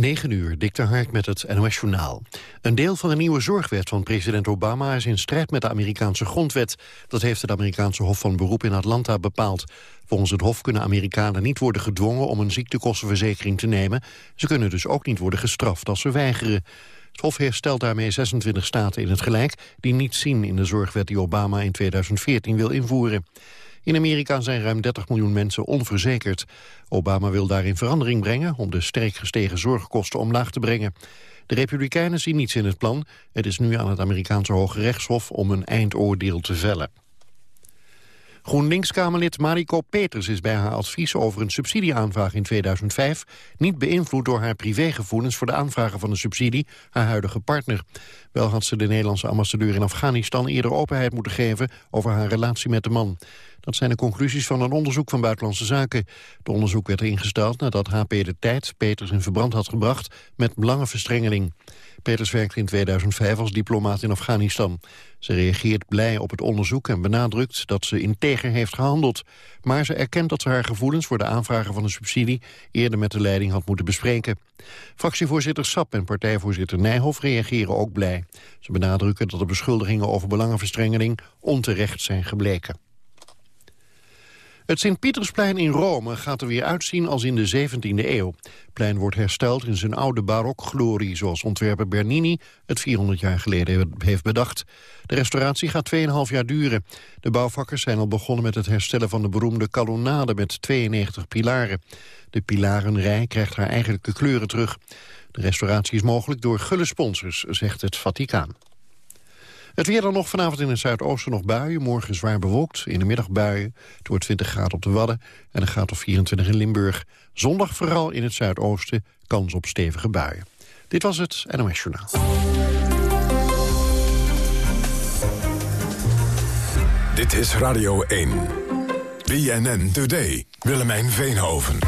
9 uur, Dick Hark met het NOS Journaal. Een deel van de nieuwe zorgwet van president Obama is in strijd met de Amerikaanse grondwet. Dat heeft het Amerikaanse Hof van Beroep in Atlanta bepaald. Volgens het Hof kunnen Amerikanen niet worden gedwongen om een ziektekostenverzekering te nemen. Ze kunnen dus ook niet worden gestraft als ze weigeren. Het Hof herstelt daarmee 26 staten in het gelijk... die niet zien in de zorgwet die Obama in 2014 wil invoeren. In Amerika zijn ruim 30 miljoen mensen onverzekerd. Obama wil daarin verandering brengen om de sterk gestegen zorgkosten omlaag te brengen. De Republikeinen zien niets in het plan. Het is nu aan het Amerikaanse Hoge Rechtshof om een eindoordeel te vellen. GroenLinks-Kamerlid Mariko Peters is bij haar advies over een subsidieaanvraag in 2005 niet beïnvloed door haar privégevoelens voor de aanvragen van de subsidie haar huidige partner. Wel had ze de Nederlandse ambassadeur in Afghanistan eerder openheid moeten geven over haar relatie met de man. Dat zijn de conclusies van een onderzoek van Buitenlandse Zaken. Het onderzoek werd ingesteld nadat HP de Tijd Peters in verbrand had gebracht met belangenverstrengeling. Peters werkte in 2005 als diplomaat in Afghanistan. Ze reageert blij op het onderzoek en benadrukt dat ze integer heeft gehandeld. Maar ze erkent dat ze haar gevoelens voor de aanvragen van een subsidie eerder met de leiding had moeten bespreken. Fractievoorzitter Sap en partijvoorzitter Nijhoff reageren ook blij. Ze benadrukken dat de beschuldigingen over belangenverstrengeling onterecht zijn gebleken. Het Sint-Pietersplein in Rome gaat er weer uitzien als in de 17e eeuw. Het plein wordt hersteld in zijn oude barokglorie... zoals ontwerper Bernini het 400 jaar geleden heeft bedacht. De restauratie gaat 2,5 jaar duren. De bouwvakkers zijn al begonnen met het herstellen van de beroemde kolonnade... met 92 pilaren. De pilarenrij krijgt haar eigenlijke kleuren terug. De restauratie is mogelijk door gulle sponsors, zegt het Vaticaan. Het weer dan nog vanavond in het zuidoosten nog buien. Morgen zwaar bewolkt, in de middag buien. Het wordt 20 graden op de Wadden en een graad of 24 in Limburg. Zondag vooral in het zuidoosten kans op stevige buien. Dit was het NOS Journaal. Dit is Radio 1. BNN Today. Willemijn Veenhoven.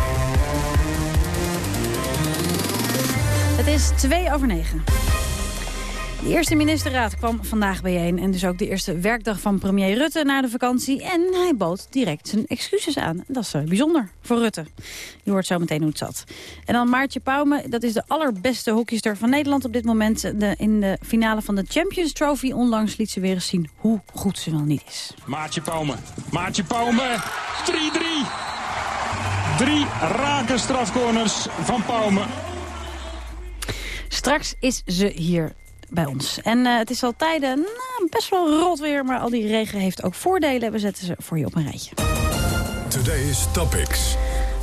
Het is 2 over 9. De eerste ministerraad kwam vandaag bijeen en dus ook de eerste werkdag van premier Rutte na de vakantie. En hij bood direct zijn excuses aan. Dat is uh, bijzonder voor Rutte. Je hoort zo meteen hoe het zat. En dan Maartje Pauwme, dat is de allerbeste hockeyster van Nederland op dit moment. De, in de finale van de Champions Trophy onlangs liet ze weer eens zien hoe goed ze wel niet is. Maartje Pauwme, Maartje Pauwme, 3-3. Drie rake strafcorners van Pauwme. Straks is ze hier bij ons. En uh, het is al tijden nou, best wel rot weer, maar al die regen heeft ook voordelen. We zetten ze voor je op een rijtje. Today's Topics.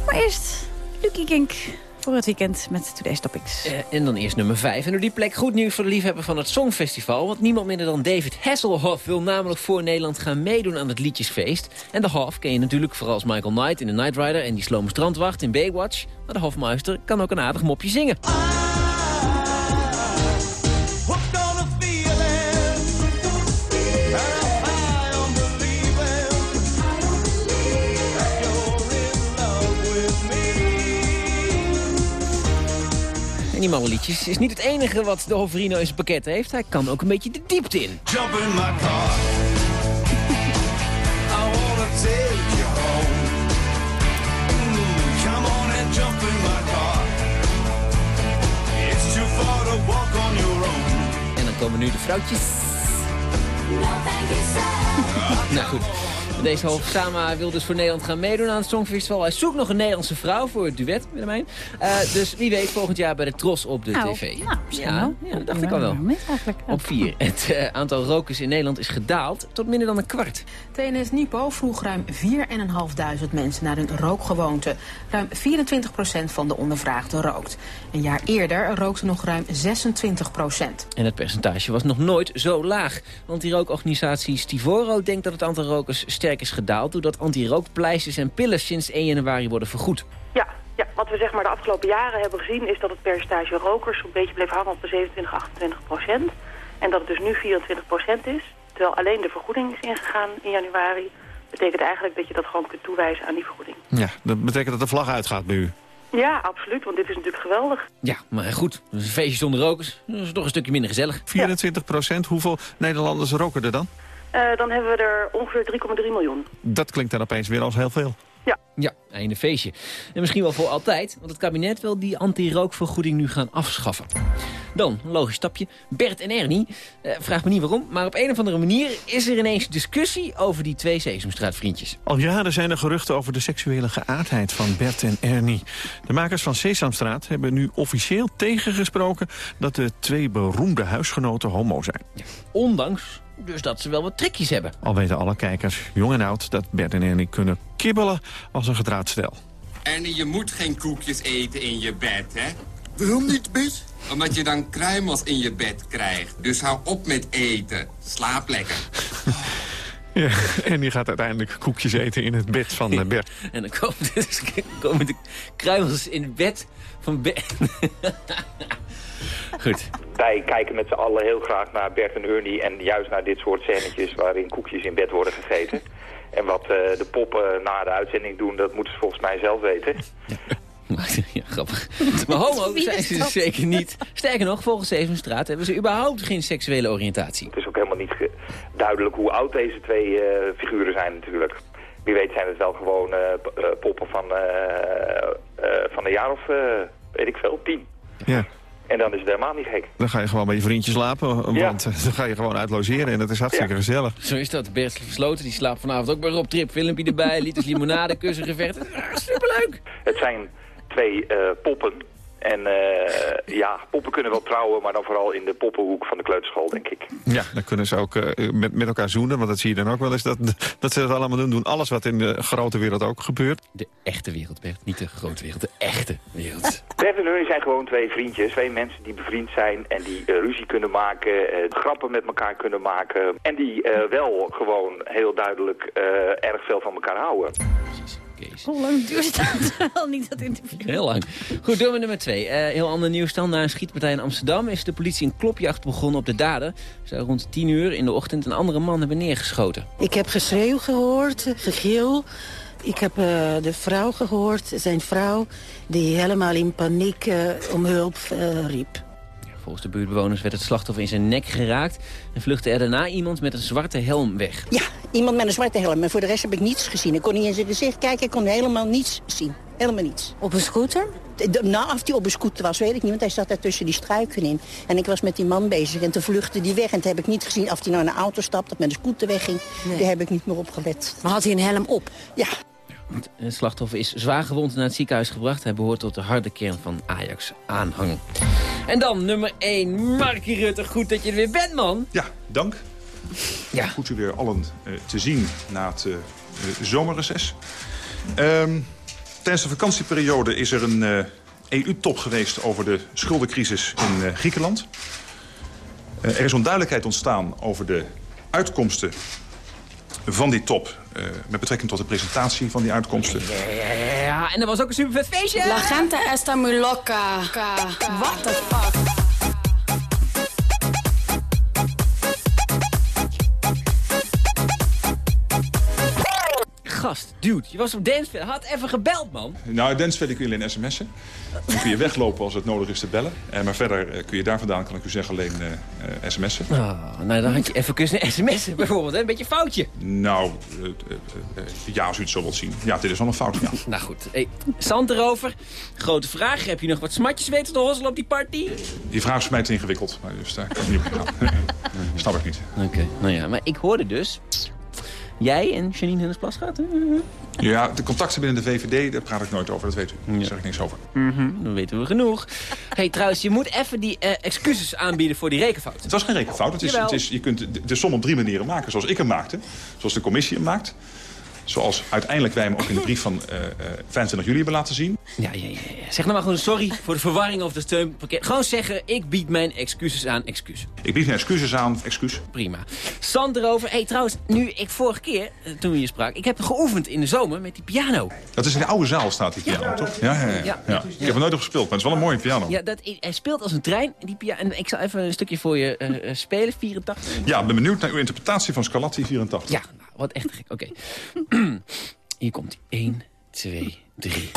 Maar eerst Lucky Kink voor het weekend met Today's Topics. Uh, en dan eerst nummer 5. En op die plek goed nieuws voor de liefhebber van het Songfestival. Want niemand minder dan David Hasselhoff wil namelijk voor Nederland gaan meedoen aan het liedjesfeest. En de Hoff ken je natuurlijk vooral als Michael Knight in The Night Rider... en die slome strandwacht in Baywatch. Maar de Hofmeister kan ook een aardig mopje zingen. Die malle liedjes is niet het enige wat de Hoverino in zijn pakket heeft. Hij kan ook een beetje de diepte in. Jump in my car. I wanna take you home. Come on and jump in my car. It's too far to walk on your own. En dan komen nu de vrouwtjes. Nou goed. Deze Sama wil dus voor Nederland gaan meedoen aan het Songfestival. Hij zoekt nog een Nederlandse vrouw voor het duet, Willemijn. Uh, dus wie weet volgend jaar bij de Tros op de nou, tv. Nou, ja, ja, dat dacht ik al wel. Op vier. Het uh, aantal rokers in Nederland is gedaald tot minder dan een kwart. TNS Nipo vroeg ruim 4.500 mensen naar hun rookgewoonte. Ruim 24% van de ondervraagden rookt. Een jaar eerder rookte nog ruim 26% En het percentage was nog nooit zo laag. Want die rookorganisatie Stivoro denkt dat het aantal rokers sterk is gedaald... doordat anti-rookpleisters en pillen sinds 1 januari worden vergoed. Ja, ja, wat we zeg maar de afgelopen jaren hebben gezien... is dat het percentage rokers een beetje bleef hangen op de 27, 28 procent. En dat het dus nu 24 procent is. Terwijl alleen de vergoeding is ingegaan in januari. betekent eigenlijk dat je dat gewoon kunt toewijzen aan die vergoeding. Ja, dat betekent dat de vlag uitgaat bij u? Ja, absoluut, want dit is natuurlijk geweldig. Ja, maar goed, een feestje zonder rokers, dat is toch een stukje minder gezellig. 24 procent, hoeveel Nederlanders roken er dan? Uh, dan hebben we er ongeveer 3,3 miljoen. Dat klinkt dan opeens weer als heel veel. Ja. Ja, einde feestje. En misschien wel voor altijd, want het kabinet wil die anti-rookvergoeding nu gaan afschaffen. Dan, een logisch stapje, Bert en Ernie. Eh, vraag me niet waarom, maar op een of andere manier is er ineens discussie over die twee Sesamstraatvriendjes. Al jaren zijn er geruchten over de seksuele geaardheid van Bert en Ernie. De makers van Sesamstraat hebben nu officieel tegengesproken... dat de twee beroemde huisgenoten homo zijn. Ondanks dus dat ze wel wat trikjes hebben. Al weten alle kijkers, jong en oud, dat Bert en Ernie kunnen kibbelen als een gedraaid stel. Ernie, je moet geen koekjes eten in je bed, hè? Waarom niet, Bert? Omdat je dan kruimels in je bed krijgt. Dus hou op met eten. Slaap lekker. Ja, en die gaat uiteindelijk koekjes eten in het bed van eh, Bert. En dan komen, dus, komen de kruimels in het bed van Bert. Goed. Wij kijken met z'n allen heel graag naar Bert en Ernie... en juist naar dit soort scènetjes waarin koekjes in bed worden gegeten. En wat eh, de poppen na de uitzending doen, dat moeten ze volgens mij zelf weten. Ja, grappig. Maar homo zijn ze dat? dus zeker niet. Sterker nog, volgens Sesamstraat hebben ze überhaupt geen seksuele oriëntatie. Het is ook helemaal niet duidelijk hoe oud deze twee eh, figuren zijn natuurlijk. Wie weet zijn het wel gewoon eh, eh, poppen van, eh, eh, van een jaar of, eh, weet ik veel, tien. Ja, En dan is het helemaal niet gek. dan ga je gewoon bij je vriendje slapen, want Ja. dan ga je gewoon uit logeren en dat is hartstikke Ja. gezellig. Zo is dat. Bert Versloten die slaapt vanavond ook bij Rob Trip. Filmpje erbij, liters limonade, kussen gevecht. Superleuk. Het zijn twee eh, poppen. En eh, ja, poppen kunnen wel trouwen, maar dan vooral in de poppenhoek van de kleuterschool, denk ik. Ja, dan kunnen ze ook eh, met, met elkaar zoenen, want dat zie je dan ook wel eens. Dat, dat ze dat allemaal doen, doen alles wat in de grote wereld ook gebeurt. De echte wereld, Bert. Niet de grote wereld, de echte wereld. Bert en Ernie zijn gewoon twee vriendjes. Twee mensen die bevriend zijn en die ruzie kunnen maken, eh, grappen met elkaar kunnen maken. En die eh, wel gewoon heel duidelijk eh, erg veel van elkaar houden. Kees. Hoe lang duurt dat wel niet, dat interview? Heel lang. Goed, doen we nummer twee. Eh, heel ander nieuws dan. Na een schietpartij in Amsterdam is de politie een klopjacht begonnen op de dader. Ze zou rond 10 uur in de ochtend een andere man hebben neergeschoten. Ik heb geschreeuw gehoord, gegil. Ik heb eh, de vrouw gehoord, zijn vrouw, die helemaal in paniek eh, om hulp riep. Volgens de buurtbewoners werd het slachtoffer in zijn nek geraakt... en vluchtte er daarna iemand met een zwarte helm weg. Ja, iemand met een zwarte helm. En voor de rest heb ik niets gezien. Ik kon niet in zijn gezicht kijken, ik kon helemaal niets zien. Helemaal niets. Op een scooter? De- de- nou, of hij op een scooter was, weet ik niet, want hij zat daar tussen die struiken in. En ik was met die man bezig en toen vluchtte die weg. En toen heb ik niet gezien of hij nou in een auto stapte of met een scooter wegging. Nee. Daar heb ik niet meer op gelet. Maar had hij een helm op? Ja, Het slachtoffer is zwaar gewond naar het ziekenhuis gebracht. Hij behoort tot de harde kern van Ajax aanhang. En dan nummer 1, Markie Rutte. Goed dat je er weer bent, man. Ja, dank. Ja. Goed u weer allen eh, te zien na het eh, zomerreces. Ehm, tijdens de vakantieperiode is er een EU-top geweest over de schuldencrisis in Griekenland. Er is onduidelijkheid ontstaan over de uitkomsten van die top... eh, met betrekking tot de presentatie van die uitkomsten. Ja, en er was ook een supervet feestje. La gente está muy loca. What the fuck? Gast, dude, je was op Danceville. Had even gebeld, man. Nou, Densveld kun je alleen sms'en. Dan kun je weglopen als het nodig is te bellen. Eh, maar verder eh, kun je daar vandaan, kan ik u zeggen, alleen eh, sms'en. Oh, nou, dan had je even kunnen sms'en bijvoorbeeld. Hè? Een beetje foutje. Nou, ja, als u het zo wilt zien. Ja, dit is wel een fout. Ja. Nou goed, hey, Zand erover. Grote vraag, heb je nog wat smatjes weten te hosselen op die party? Die vraag is voor mij te ingewikkeld. maar Dus daar kan ik niet op ingaan. Snap ik niet. Oké, nou ja, maar ik hoorde dus... Jij en Janine Hennis Plasgaat? Ja, de contacten binnen de VVD, daar praat ik nooit over. Dat weet u. Daar zeg ik niks over. Mhm, dan weten we genoeg. hey, trouwens, je moet even die eh, excuses aanbieden voor die rekenfout. Het was geen rekenfout. Het is, Jawel. het is, je kunt de, de som op drie manieren maken. Zoals ik hem maakte. Zoals de commissie hem maakt. Zoals uiteindelijk wij hem ook in de brief van eh, eh, 25 juli hebben laten zien. Ja, ja, ja. Zeg nou maar gewoon sorry voor de verwarring over de steunpakket. Gewoon zeggen, ik bied mijn excuses aan, excuus. Ik bied mijn excuses aan. Excuus. Prima. Sand erover. hey, trouwens, nu ik vorige keer, eh, toen we hier spraken... ik heb geoefend in de zomer met die piano. Dat is in de oude zaal staat die piano, toch? Ja, ja, ja. Ja. Ik heb er nooit op gespeeld, maar het is wel een mooie piano. Ja, dat, hij speelt als een trein. Die piano, en ik zal even een stukje voor je eh, eh, spelen. 84. Ja, ik ben benieuwd naar uw interpretatie van Scarlatti 84. Ja, nou, wat echt gek. Oké. Hier komt hij. 1, 2, 3.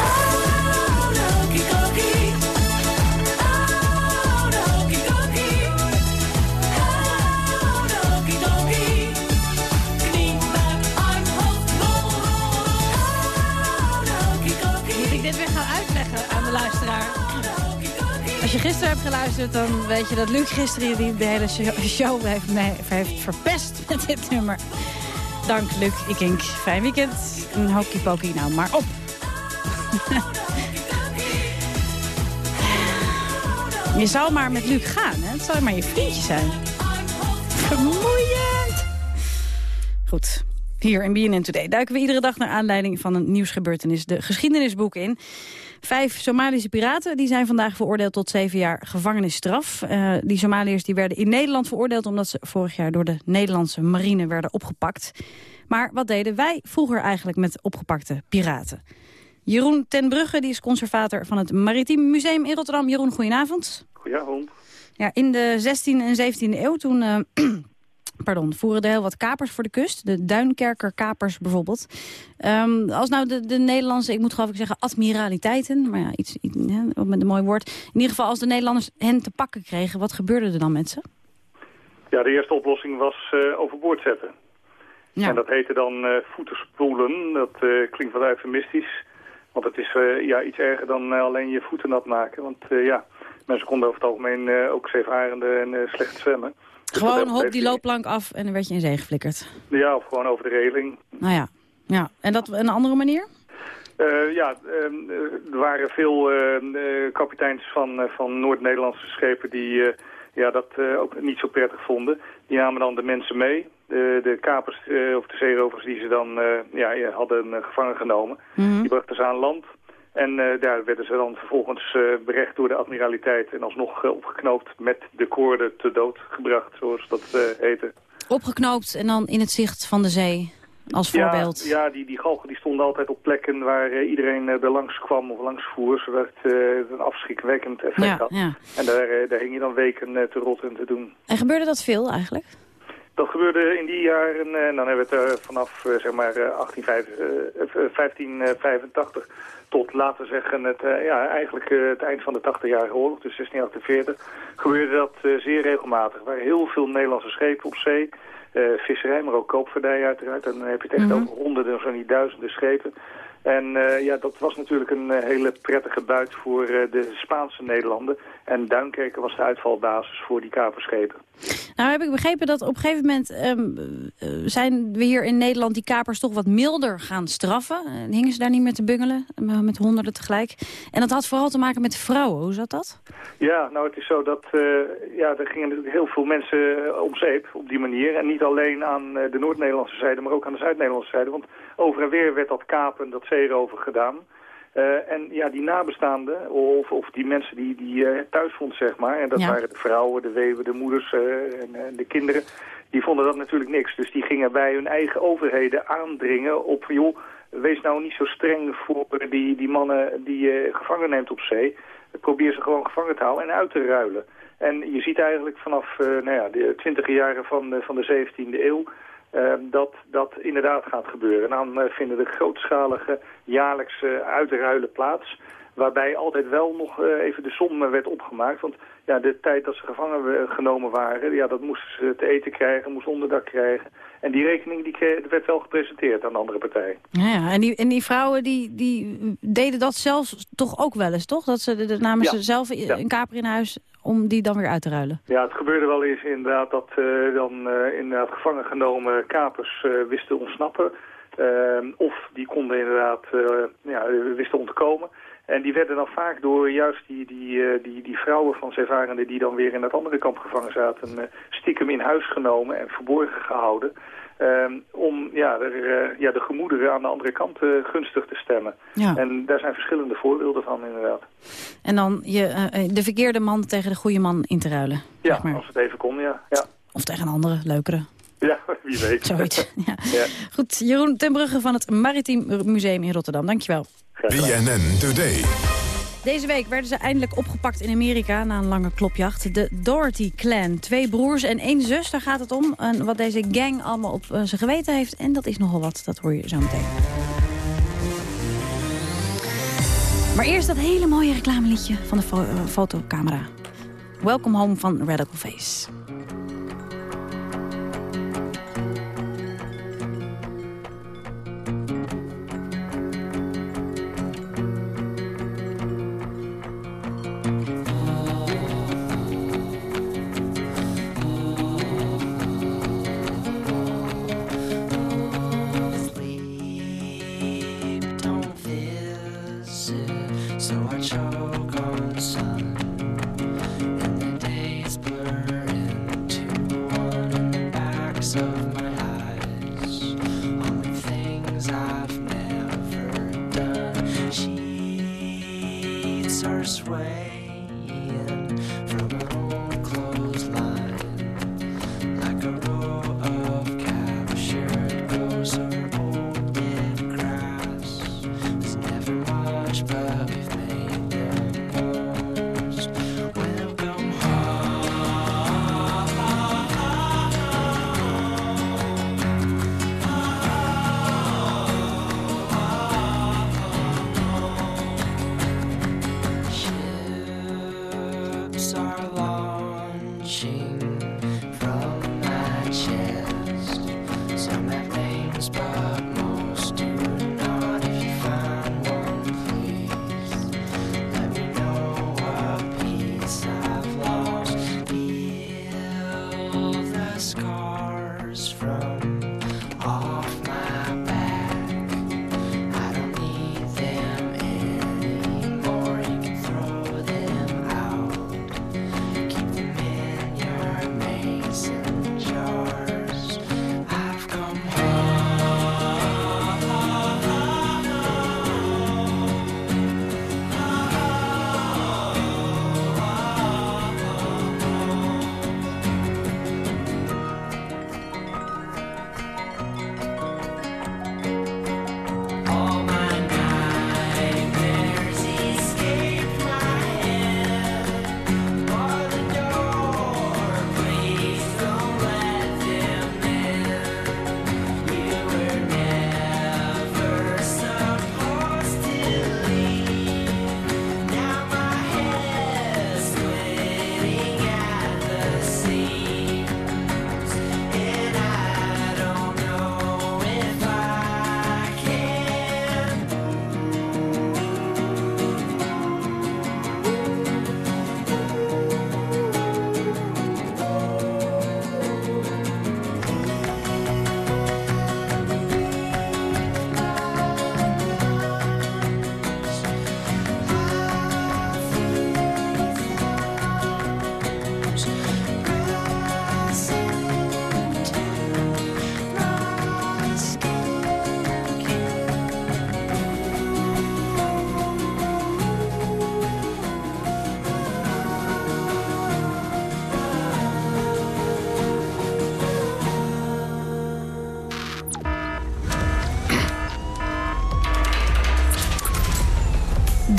Als je gisteren hebt geluisterd, dan weet je dat Luc gisteren de hele show heeft, heeft verpest met dit nummer. Dank Luc, Ikink. Fijn weekend. Een hokey pokey nou maar op. je zou maar met Luc gaan, hè? Het zou maar je vriendje zijn. Vermoeiend. Goed. Hier in BNN Today duiken we iedere dag naar aanleiding van een nieuwsgebeurtenis de geschiedenisboek in. Vijf Somalische piraten die zijn vandaag veroordeeld tot zeven jaar gevangenisstraf. Uh, die Somaliërs die werden in Nederland veroordeeld omdat ze vorig jaar door de Nederlandse marine werden opgepakt. Maar wat deden wij vroeger eigenlijk met opgepakte piraten? Jeroen ten Brugge die is conservator van het Maritiem Museum in Rotterdam. Jeroen, goedenavond. Goedenavond. Ja, in de 16e en 17e eeuw toen... Uh, pardon, voeren er heel wat kapers voor de kust. De Duinkerker kapers bijvoorbeeld. Um, als nou de, de Nederlandse, ik moet geloof ik zeggen admiraliteiten. Maar ja, iets, iets met een mooi woord. In ieder geval als de Nederlanders hen te pakken kregen. Wat gebeurde er dan met ze? Ja, de eerste oplossing was uh, overboord zetten. Ja. En dat heette dan uh, voetenspoelen. Dat uh, klinkt wat eufemistisch. Want het is ja, iets erger dan alleen je voeten nat maken. Want ja, mensen konden over het algemeen ook zeevarenden en slecht zwemmen. Dus gewoon hop die loopplank af en dan werd je in zee geflikkerd. Ja, of gewoon over de reling. Nou ja, ja. en dat een andere manier? Uh, ja, uh, er waren veel uh, kapiteins van, van Noord-Nederlandse schepen die ja, dat ook niet zo prettig vonden. Die namen dan de mensen mee, de, de kapers of de zeerovers die ze dan ja, hadden gevangen genomen. Mhm. Die brachten ze aan land en uh, daar werden ze dan vervolgens uh, berecht door de admiraliteit... en alsnog uh, opgeknoopt met de koorden te dood gebracht, zoals dat heette. Opgeknoopt en dan in het zicht van de zee, als voorbeeld? Ja, ja die, die galgen die stonden altijd op plekken waar iedereen er langs kwam of langs voer... zodat het een afschrikwekkend effect ja, had. Ja. En daar, daar hing je dan weken te rotten te doen. En gebeurde dat veel eigenlijk? Dat gebeurde in die jaren, en dan hebben we het vanaf zeg maar 1585 tot, laten we zeggen, het, ja, eigenlijk het eind van de 80-jarige oorlog, dus 1648, gebeurde dat zeer regelmatig. Er waren heel veel Nederlandse schepen op zee, visserij, maar ook koopvaardij uiteraard. En dan heb je het echt mm -hmm. over honderden, zo niet duizenden schepen. En uh, ja, dat was natuurlijk een uh, hele prettige buit voor uh, de Spaanse Nederlanden. En Duinkerken was de uitvalbasis voor die kaperschepen. Nou heb ik begrepen dat op een gegeven moment um, zijn we hier in Nederland die kapers toch wat milder gaan straffen. En hingen ze daar niet meer te bungelen, met honderden tegelijk. En dat had vooral te maken met vrouwen. Hoe zat dat? Ja, nou het is zo dat ja, er gingen natuurlijk heel veel mensen om zeep op die manier. En niet alleen aan de Noord-Nederlandse zijde, maar ook aan de Zuid-Nederlandse zijde. Want over en weer werd dat kapen, dat zeerover gedaan. Uh, en ja, die nabestaanden, of, of die mensen die, die uh, thuis vond, zeg maar... en dat waren de vrouwen, de weven, de moeders uh, en, en, de kinderen... die vonden dat natuurlijk niks. Dus die gingen bij hun eigen overheden aandringen op... joh, wees nou niet zo streng voor die, die mannen die je gevangen neemt op zee. Probeer ze gewoon gevangen te houden en uit te ruilen. En je ziet eigenlijk vanaf nou ja, de twintige jaren van, van de 17e eeuw... Uh, dat dat inderdaad gaat gebeuren. En dan uh, vinden de grootschalige jaarlijkse uitruilen plaats. Waarbij altijd wel nog uh, even de som werd opgemaakt. Want ja, de tijd dat ze gevangen genomen waren, ja, dat moesten ze te eten krijgen, moesten onderdak krijgen. En die rekening die werd wel gepresenteerd aan de andere partij. Ja, ja. En, die, en die vrouwen die, die deden dat zelfs toch ook wel eens, toch? Dat ze de, de namen ja. ze zelf een kaper in huis om die dan weer uit te ruilen? Ja, het gebeurde wel eens inderdaad dat uh, dan uh, inderdaad gevangen genomen kapers uh, wisten ontsnappen. of die konden inderdaad ja, wisten ontkomen. En die werden dan vaak door juist die, die, die, die vrouwen van zeevarenden die dan weer in dat andere kamp gevangen zaten, stiekem in huis genomen en verborgen gehouden. Um, om ja, er, uh, ja, de gemoederen aan de andere kant uh, gunstig te stemmen. Ja. En daar zijn verschillende voorbeelden van inderdaad. En dan je, uh, de verkeerde man tegen de goede man in te ruilen? Ja, zeg maar. als het even kon, ja. ja. Of tegen een andere, leukere? Ja, wie weet. Zoiets, ja. ja. Goed, Jeroen ten Brugge van het Maritiem Museum in Rotterdam. Dankjewel. BNN Today. Deze week werden ze eindelijk opgepakt in Amerika na een lange klopjacht. De Doherty Clan. Twee broers en één zus, daar gaat het om. En wat deze gang allemaal op uh, zijn geweten heeft. En dat is nogal wat, dat hoor je zo meteen. Maar eerst dat hele mooie reclameliedje van de uh, fotocamera. Welcome Home van Radical Face.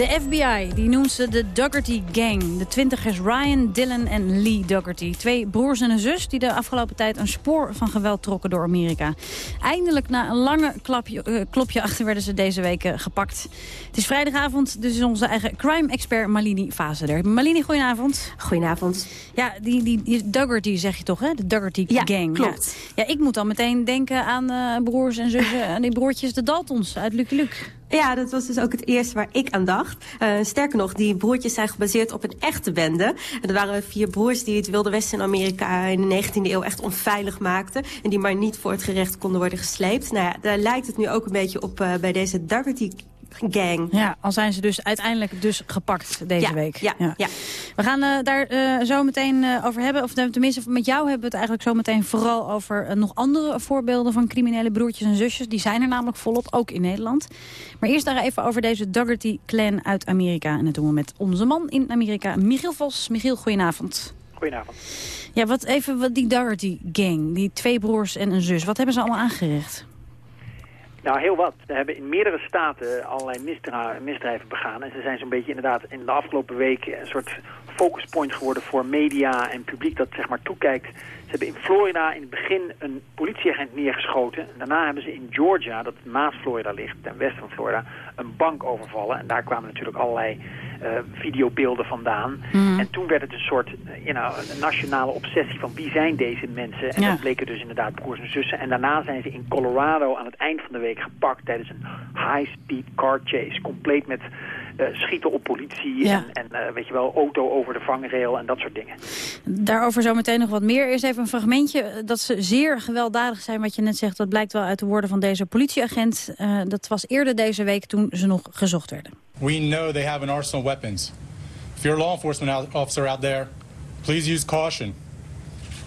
De FBI die noemt ze de Dougherty Gang. De twintigers Ryan, Dylan en Lee Dougherty. Twee broers en een zus die de afgelopen tijd een spoor van geweld trokken door Amerika. Eindelijk na een lange klapje, uh, klopje achter werden ze deze week uh, gepakt. Het is vrijdagavond, dus is onze eigen crime-expert Malini Fase er. Malini, goedenavond. Goedenavond. Ja, die, die, die Dougherty zeg je toch, hè? De Dougherty ja, Gang. klopt. Ja. ja, ik moet dan meteen denken aan uh, broers en zussen... en die broertjes de Daltons uit Lucky Luke. Ja, dat was dus ook het eerste waar ik aan dacht. Uh, sterker nog, die broertjes zijn gebaseerd op een echte bende. En er waren vier broers die het Wilde Westen in Amerika in de 19e eeuw echt onveilig maakten. En die maar niet voor het gerecht konden worden gesleept. Nou ja, daar lijkt het nu ook een beetje op uh, bij deze Dougherty gang. Ja, al zijn ze dus uiteindelijk dus gepakt deze ja, week. Ja, ja. ja. We gaan uh, daar uh, zo meteen uh, over hebben. Of tenminste, met jou hebben we het eigenlijk zo meteen vooral over nog andere voorbeelden van criminele broertjes en zusjes. Die zijn er namelijk volop, ook in Nederland. Maar eerst daar even over deze Dougherty-clan uit Amerika. En dat doen we met onze man in Amerika, Michiel Vos. Michiel, goedenavond. Goedenavond. Ja, wat even wat die Dougherty-gang, die twee broers en een zus, wat hebben ze allemaal aangericht? Nou, heel wat. We hebben in meerdere staten allerlei misdrijven begaan. En ze zijn zo'n beetje inderdaad in de afgelopen weken een soort focuspoint geworden voor media en publiek dat zeg maar toekijkt. Ze hebben in Florida in het begin een politieagent neergeschoten. Daarna hebben ze in Georgia, dat naast Florida ligt, ten westen van Florida, een bank overvallen. En daar kwamen natuurlijk allerlei uh, videobeelden vandaan. Mm. En toen werd het een soort uh, you know, een nationale obsessie van wie zijn deze mensen. En Ja. dat bleken dus inderdaad broers en zussen. En daarna zijn ze in Colorado aan het eind van de week gepakt tijdens een high-speed car chase. Compleet met uh, schieten op politie Ja. en, en uh, weet je wel, auto over de vangrail en dat soort dingen. Daarover zo meteen nog wat meer. Eerst even een fragmentje eh, dat ze zeer gewelddadig zijn. Wat je net zegt, dat blijkt wel uit de woorden van deze politieagent. Uh, dat was eerder deze week toen ze nog gezocht werden. We know they have an arsenal of weapons. If you're a law enforcement officer out there, please use caution.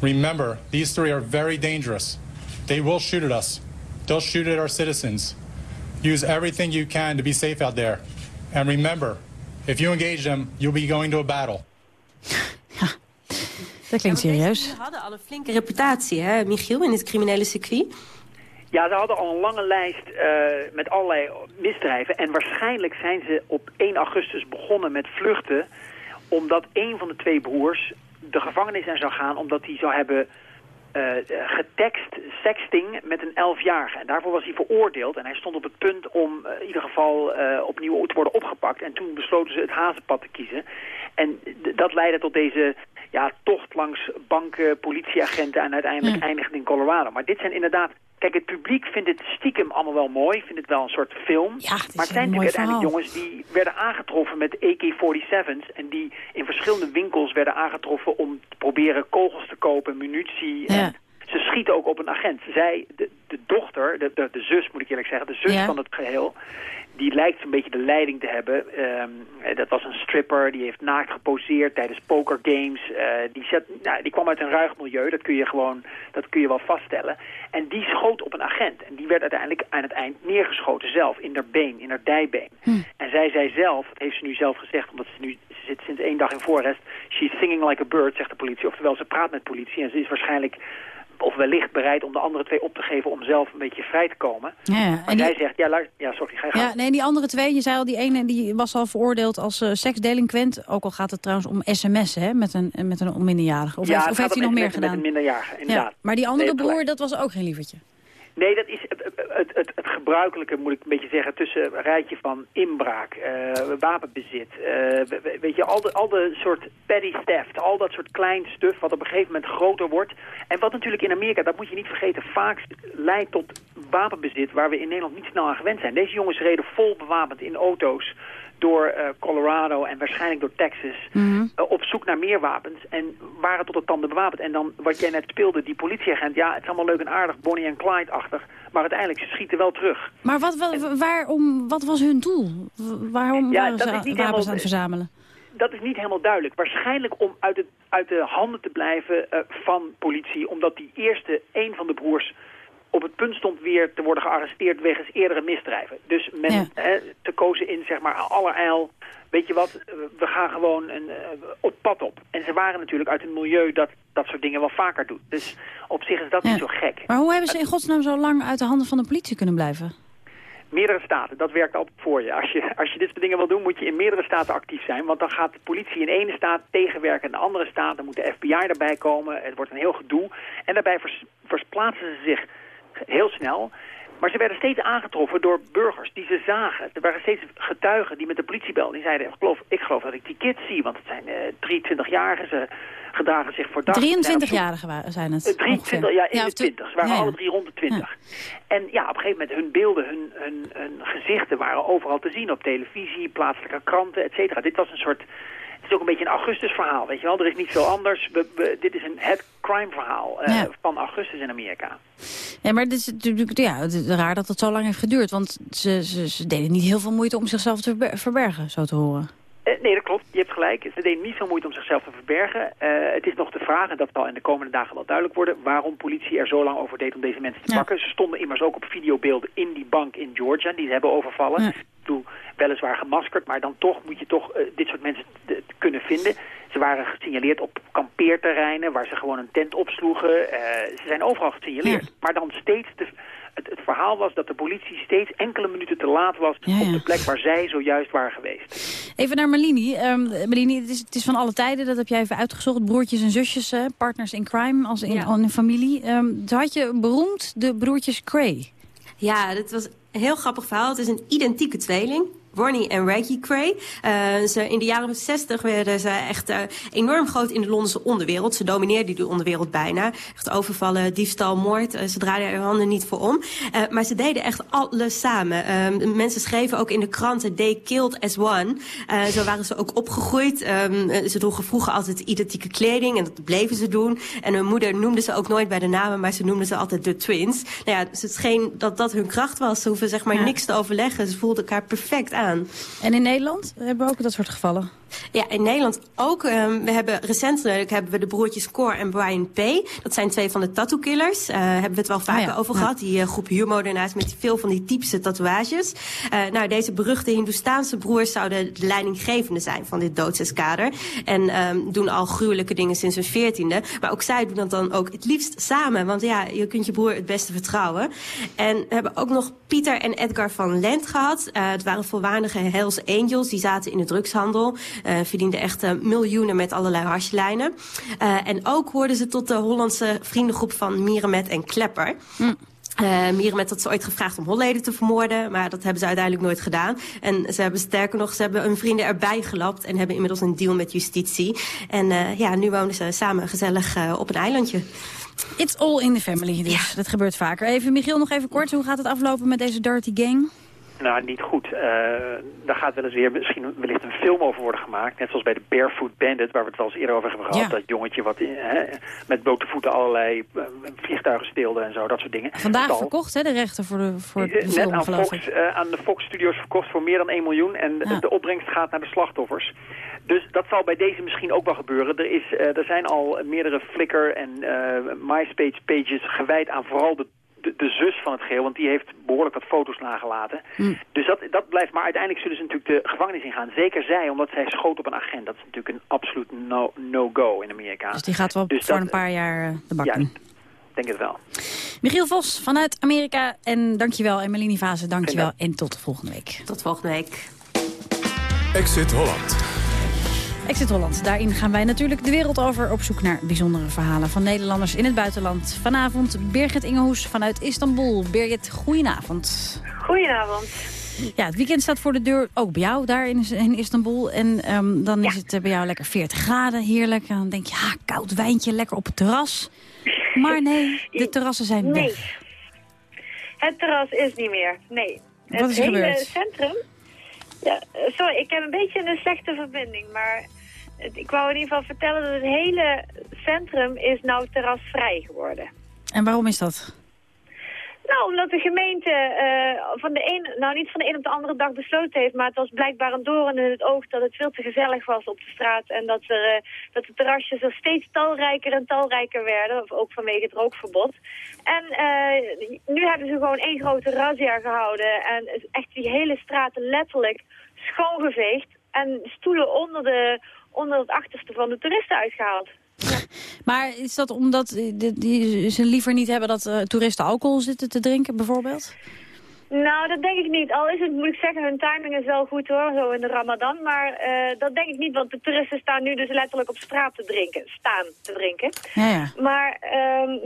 Remember, these three are very dangerous. They will shoot at us. They'll shoot at our citizens. Use everything you can to be safe out there. And remember, if you engage them, you'll be going to a battle. Dat klinkt serieus. Ze hadden al een flinke reputatie, hè, Michiel, in het criminele circuit. Ja, ze hadden al een lange lijst uh, met allerlei misdrijven. En waarschijnlijk zijn ze op 1 augustus begonnen met vluchten... omdat een van de twee broers de gevangenis in zou gaan... omdat hij zou hebben uh, getekst sexting met een elfjarige. En daarvoor was hij veroordeeld. En hij stond op het punt om uh, in ieder geval opnieuw te worden opgepakt. En toen besloten ze het hazenpad te kiezen. En dat leidde tot deze ja, tocht langs banken, politieagenten... en uiteindelijk mm. eindigde in Colorado. Maar dit zijn inderdaad Kijk, het publiek vindt het stiekem allemaal wel mooi. Vindt het wel een soort film. Ja, het maar het zijn natuurlijk uiteindelijk jongens die werden aangetroffen met AK-47's. En die in verschillende winkels werden aangetroffen om te proberen kogels te kopen, munitie. En ze schieten ook op een agent. Zij, de, de dochter, de, de, de, zus moet ik eerlijk zeggen, de zus van het geheel die lijkt een beetje de leiding te hebben. Um, dat was een stripper, die heeft naakt geposeerd tijdens pokergames. Uh, die, zet, nou, die kwam uit een ruig milieu, dat kun je gewoon dat kun je wel vaststellen. En die schoot op een agent. En die werd uiteindelijk aan het eind neergeschoten zelf, in haar been, in haar dijbeen. Hm. En zij zei zelf, dat heeft ze nu zelf gezegd, omdat ze nu ze zit sinds één dag in voorrest... she's singing like a bird, zegt de politie. Oftewel, ze praat met politie en ze is waarschijnlijk of wellicht bereid om de andere twee op te geven om zelf een beetje vrij te komen. Ja, maar en hij zegt, ja, luister, ja, sorry, ga je Ja, nee, die andere twee, je zei al, die ene die was al veroordeeld als uh, seksdelinquent. Ook al gaat het trouwens om sms'en, hè, met een, met een minderjarige. Of, ja, heeft, of heeft hij nog meer gedaan? Met een minderjarige, inderdaad. Ja, maar die andere broer, dat was ook geen lievertje. Nee, dat is het, het, het, het, gebruikelijke, moet ik een beetje zeggen, tussen een rijtje van inbraak, uh, wapenbezit. Uh, weet je, al de, al de soort petty theft, al dat soort klein stuff wat op een gegeven moment groter wordt. En wat natuurlijk in Amerika, dat moet je niet vergeten, vaak leidt tot wapenbezit waar we in Nederland niet snel aan gewend zijn. Deze jongens reden vol bewapend in auto's door uh, Colorado en waarschijnlijk door Texas mm -hmm. uh, op zoek naar meer wapens en waren tot het tanden bewapend. En dan wat jij net speelde, die politieagent, ja, het is allemaal leuk en aardig, Bonnie en Clyde-achtig, maar uiteindelijk, ze schieten wel terug. Maar wat, wat, waarom, wat was hun doel? Waarom ja, waren ze wapens helemaal, aan het verzamelen? Dat is niet helemaal duidelijk. Waarschijnlijk om uit, het, uit de handen te blijven uh, van politie, omdat die eerste, een van de broers op het punt stond weer te worden gearresteerd wegens eerdere misdrijven. Dus men ja. te kozen in zeg maar allerijl, weet je wat, we gaan gewoon een, uh, op pad op. En ze waren natuurlijk uit een milieu dat dat soort dingen wel vaker doet. Dus op zich is dat niet zo gek. Maar hoe hebben ze in godsnaam zo lang uit de handen van de politie kunnen blijven? Meerdere staten, dat werkt altijd voor je. Als, je. als je dit soort dingen wil doen, moet je in meerdere staten actief zijn. Want dan gaat de politie in ene staat tegenwerken in de andere staat. Dan moet de FBI erbij komen. Het wordt een heel gedoe. En daarbij vers, versplaatsen ze zich heel snel. Maar ze werden steeds aangetroffen door burgers die ze zagen. Er waren steeds getuigen die met de politie belden. Die zeiden, ik geloof, ik geloof dat ik die kids zie, want het zijn uh, 23-jarigen. Ze gedragen zich verdacht. 23-jarigen zijn het? 23, ja, in de 20. Ze waren ja, ja. alle drie rond de 20. Ja. En ja, op een gegeven moment hun beelden, hun, hun, hun gezichten waren overal te zien. Op televisie, plaatselijke kranten, et cetera. Dit was een soort is ook een beetje een augustusverhaal, weet je wel. Er is niet veel anders. We, we, dit is een het crime verhaal uh, ja. van augustus in Amerika. Ja, maar het is natuurlijk ja, het is raar dat het zo lang heeft geduurd. Want ze, ze, ze deden niet heel veel moeite om zichzelf te verbergen, zo te horen. Uh, nee, dat klopt. Je hebt gelijk. Ze deden niet veel moeite om zichzelf te verbergen. Uh, het is nog de vraag, en dat zal in de komende dagen wel duidelijk worden... waarom politie er zo lang over deed om deze mensen te ja. pakken. Ze stonden immers ook op videobeelden in die bank in Georgia... die ze hebben overvallen. Ja. Toen weliswaar gemaskerd, maar dan toch moet je toch uh, dit soort mensen kunnen vinden. Ze waren gesignaleerd op kampeerterreinen waar ze gewoon een tent opsloegen. ze zijn overal gesignaleerd. Ja. Maar dan steeds... De, het, het, verhaal was dat de politie steeds enkele minuten te laat was... Ja, ja. op de plek waar zij zojuist waren geweest. Even naar Malini. Um, Malini, het is, het is, van alle tijden, dat heb jij even uitgezocht. Broertjes en zusjes, partners in crime, als in, ja. in een familie. Um, had je beroemd de broertjes Cray. Ja, dat was een heel grappig verhaal. Het is een identieke tweeling. Ronnie en Reggie Cray. Uh, ze, in de jaren 60 werden ze echt uh, enorm groot in de Londense onderwereld. Ze domineerden die onderwereld bijna. Echt overvallen, diefstal, moord. Uh, ze draaiden er hun handen niet voor om. maar ze deden echt alles samen. mensen schreven ook in de kranten, they killed as one. zo waren ze ook opgegroeid. Um, ze droegen vroeger altijd identieke kleding en dat bleven ze doen. En hun moeder noemde ze ook nooit bij de namen, maar ze noemde ze altijd de twins. Nou ja, dus het scheen dat dat hun kracht was. Ze hoeven zeg maar ja. niks te overleggen. Ze voelden elkaar perfect aan. Aan. En in Nederland hebben we ook dat soort gevallen? Ja, in Nederland ook. Um, we hebben recentelijk hebben we de broertjes Cor en Brian P. Dat zijn twee van de tattoo killers. Uh, hebben we het wel vaker ah, ja. over ja. gehad. Die uh, groep huurmodernaars met veel van die typische tatoeages. Uh, nou, deze beruchte Hindoestaanse broers zouden de leidinggevende zijn van dit doodseskader. En um, doen al gruwelijke dingen sinds hun veertiende. Maar ook zij doen dat dan ook het liefst samen. Want ja, je kunt je broer het beste vertrouwen. En we hebben ook nog Pieter en Edgar van Lent gehad. het waren volwaardige Hells Angels. Die zaten in de drugshandel. Uh, verdienden echt uh, miljoenen met allerlei harslijnen. Uh, en ook hoorden ze tot de Hollandse vriendengroep van Mierenmet en Klepper. Mm. Uh, Mierenmet had ze ooit gevraagd om Holleden te vermoorden, maar dat hebben ze uiteindelijk nooit gedaan. En ze hebben sterker nog, ze hebben hun vrienden erbij gelapt en hebben inmiddels een deal met justitie. En uh, ja, nu wonen ze samen gezellig uh, op een eilandje. It's all in the family, dus ja. dat gebeurt vaker. Even, Michiel, nog even kort, hoe gaat het aflopen met deze Dirty Gang? Nou, niet goed. Uh, daar gaat wel eens weer misschien wellicht een film over worden gemaakt. Net zoals bij de Barefoot Bandit, waar we het wel eens eerder over hebben gehad. Ja. Dat jongetje wat hè, met blote voeten allerlei uh, vliegtuigen steelde en zo, dat soort dingen. Vandaag Tal. verkocht, hè, de rechten voor de, voor de Net film, aan, Fox, uh, aan de Fox Studios verkocht voor meer dan 1 miljoen. En ja. de opbrengst gaat naar de slachtoffers. Dus dat zal bij deze misschien ook wel gebeuren. Er, is, er zijn al meerdere Flickr en MySpace-pages gewijd aan vooral de de, de, zus van het geheel, want die heeft behoorlijk wat foto's nagelaten. Mm. Dus dat, dat blijft, maar uiteindelijk zullen ze natuurlijk de gevangenis ingaan. Zeker zij, omdat zij schoot op een agent. Dat is natuurlijk een absoluut no-go no in Amerika. Dus die gaat wel dus voor dat, een paar jaar de bak ja, in. denk het wel. Michiel Vos vanuit Amerika. En dankjewel, Emeline Vase, dankjewel. En tot volgende week. Tot volgende week. Exit Holland. Exit Holland. Daarin gaan wij natuurlijk de wereld over op zoek naar bijzondere verhalen van Nederlanders in het buitenland. Vanavond Birgit Ingehoes vanuit Istanbul. Birgit, goedenavond. Goedenavond. Ja, het weekend staat voor de deur, ook bij jou daar in, in Istanbul. En um, dan ja. is het bij jou lekker 40 graden, heerlijk. En dan denk je, ja, koud wijntje, lekker op het terras. Maar nee, de terrassen zijn nee. weg. Het terras is niet meer, nee. Wat het is hele gebeurd? centrum ja, sorry, ik heb een beetje een slechte verbinding, maar ik wou in ieder geval vertellen dat het hele centrum is nou terrasvrij geworden. En waarom is dat? Nou, omdat de gemeente uh, van de een, nou niet van de een op de andere dag besloten heeft, maar het was blijkbaar een doorn in het oog dat het veel te gezellig was op de straat en dat, er, uh, dat de terrasjes er steeds talrijker en talrijker werden, ook vanwege het rookverbod. En uh, nu hebben ze gewoon één grote razzia gehouden en echt die hele straat letterlijk schoongeveegd en stoelen onder, de, onder het achterste van de toeristen uitgehaald. Ja. Maar is dat omdat die, ze liever niet hebben dat uh, toeristen alcohol zitten te drinken, bijvoorbeeld? Nou, dat denk ik niet. Al is het, moet ik zeggen, hun timing is wel goed hoor, zo in de ramadan. Maar uh, dat denk ik niet, want de toeristen staan nu dus letterlijk op straat te drinken. Staan te drinken. Ja, ja. Maar um,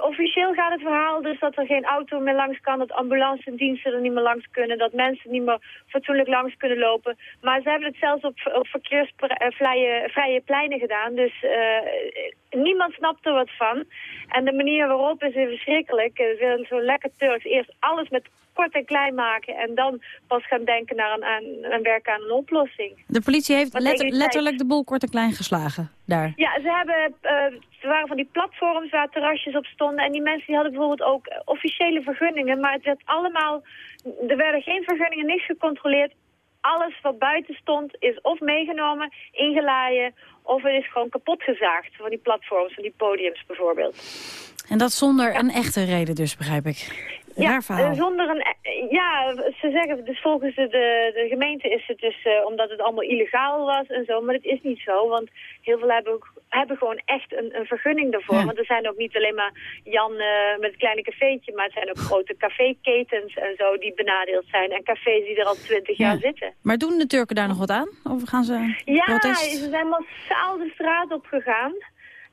officieel gaat het verhaal dus dat er geen auto meer langs kan, dat ambulancediensten er niet meer langs kunnen, dat mensen niet meer fatsoenlijk langs kunnen lopen. Maar ze hebben het zelfs op, op verkeersvrije vrije pleinen gedaan, dus uh, niemand snapt er wat van. En de manier waarop is verschrikkelijk. Ze willen zo lekker Turks eerst alles met kort en klein maken en dan pas gaan denken naar een, aan, aan werken aan een oplossing. De politie heeft letter, letterlijk de boel kort en klein geslagen daar. Ja, ze hebben, uh, er waren van die platforms waar terrasjes op stonden en die mensen die hadden bijvoorbeeld ook officiële vergunningen, maar het werd allemaal, er werden geen vergunningen, niks gecontroleerd. Alles wat buiten stond is of meegenomen, ingelaaien of het is gewoon kapot gezaagd van die platforms, van die podiums bijvoorbeeld. En dat zonder ja. een echte reden dus, begrijp ik. Ja, zonder een, ja, ze zeggen, dus volgens de, de gemeente is het dus uh, omdat het allemaal illegaal was en zo. Maar het is niet zo, want heel veel hebben, hebben gewoon echt een, een vergunning daarvoor. Ja. Want er zijn ook niet alleen maar Jan uh, met een kleine cafeetje, maar het zijn ook grote caféketens en zo die benadeeld zijn. En cafés die er al twintig ja. jaar zitten. Maar doen de Turken daar nog wat aan? Of gaan ze Ja, protest? ze zijn massaal de straat op gegaan.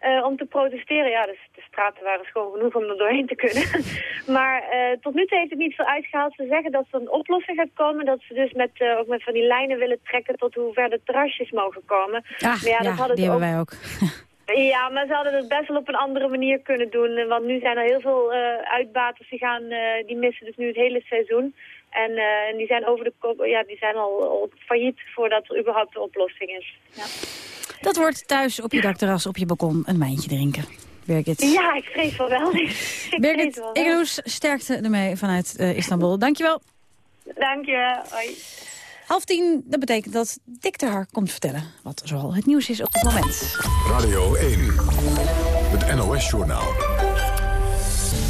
Uh, om te protesteren. Ja, dus de straten waren schoon genoeg om er doorheen te kunnen. maar uh, tot nu toe heeft het niet veel uitgehaald. Ze zeggen dat er een oplossing gaat komen. Dat ze dus met, uh, ook met van die lijnen willen trekken tot hoe ver de terrasjes mogen komen. Ach, maar ja, dat hadden die hebben ook... wij ook. Ja, maar ze hadden het best wel op een andere manier kunnen doen. Want nu zijn er heel veel uh, uitbaters die, gaan, die missen dus nu het hele seizoen. En uh, die zijn, over de, ja, die zijn al, al failliet voordat er überhaupt een oplossing is. Ja. Dat wordt thuis op je dakterras, op je balkon, een wijntje drinken. Birgit. Ja, ik vrees wel wel. Birgit Ingeloes, sterkte ermee vanuit uh, Istanbul. Dankjewel. Dank je. Hoi. Half tien, dat betekent dat Dick Ter Har komt vertellen... wat zoal het nieuws is op het moment. Radio 1, het NOS-journaal.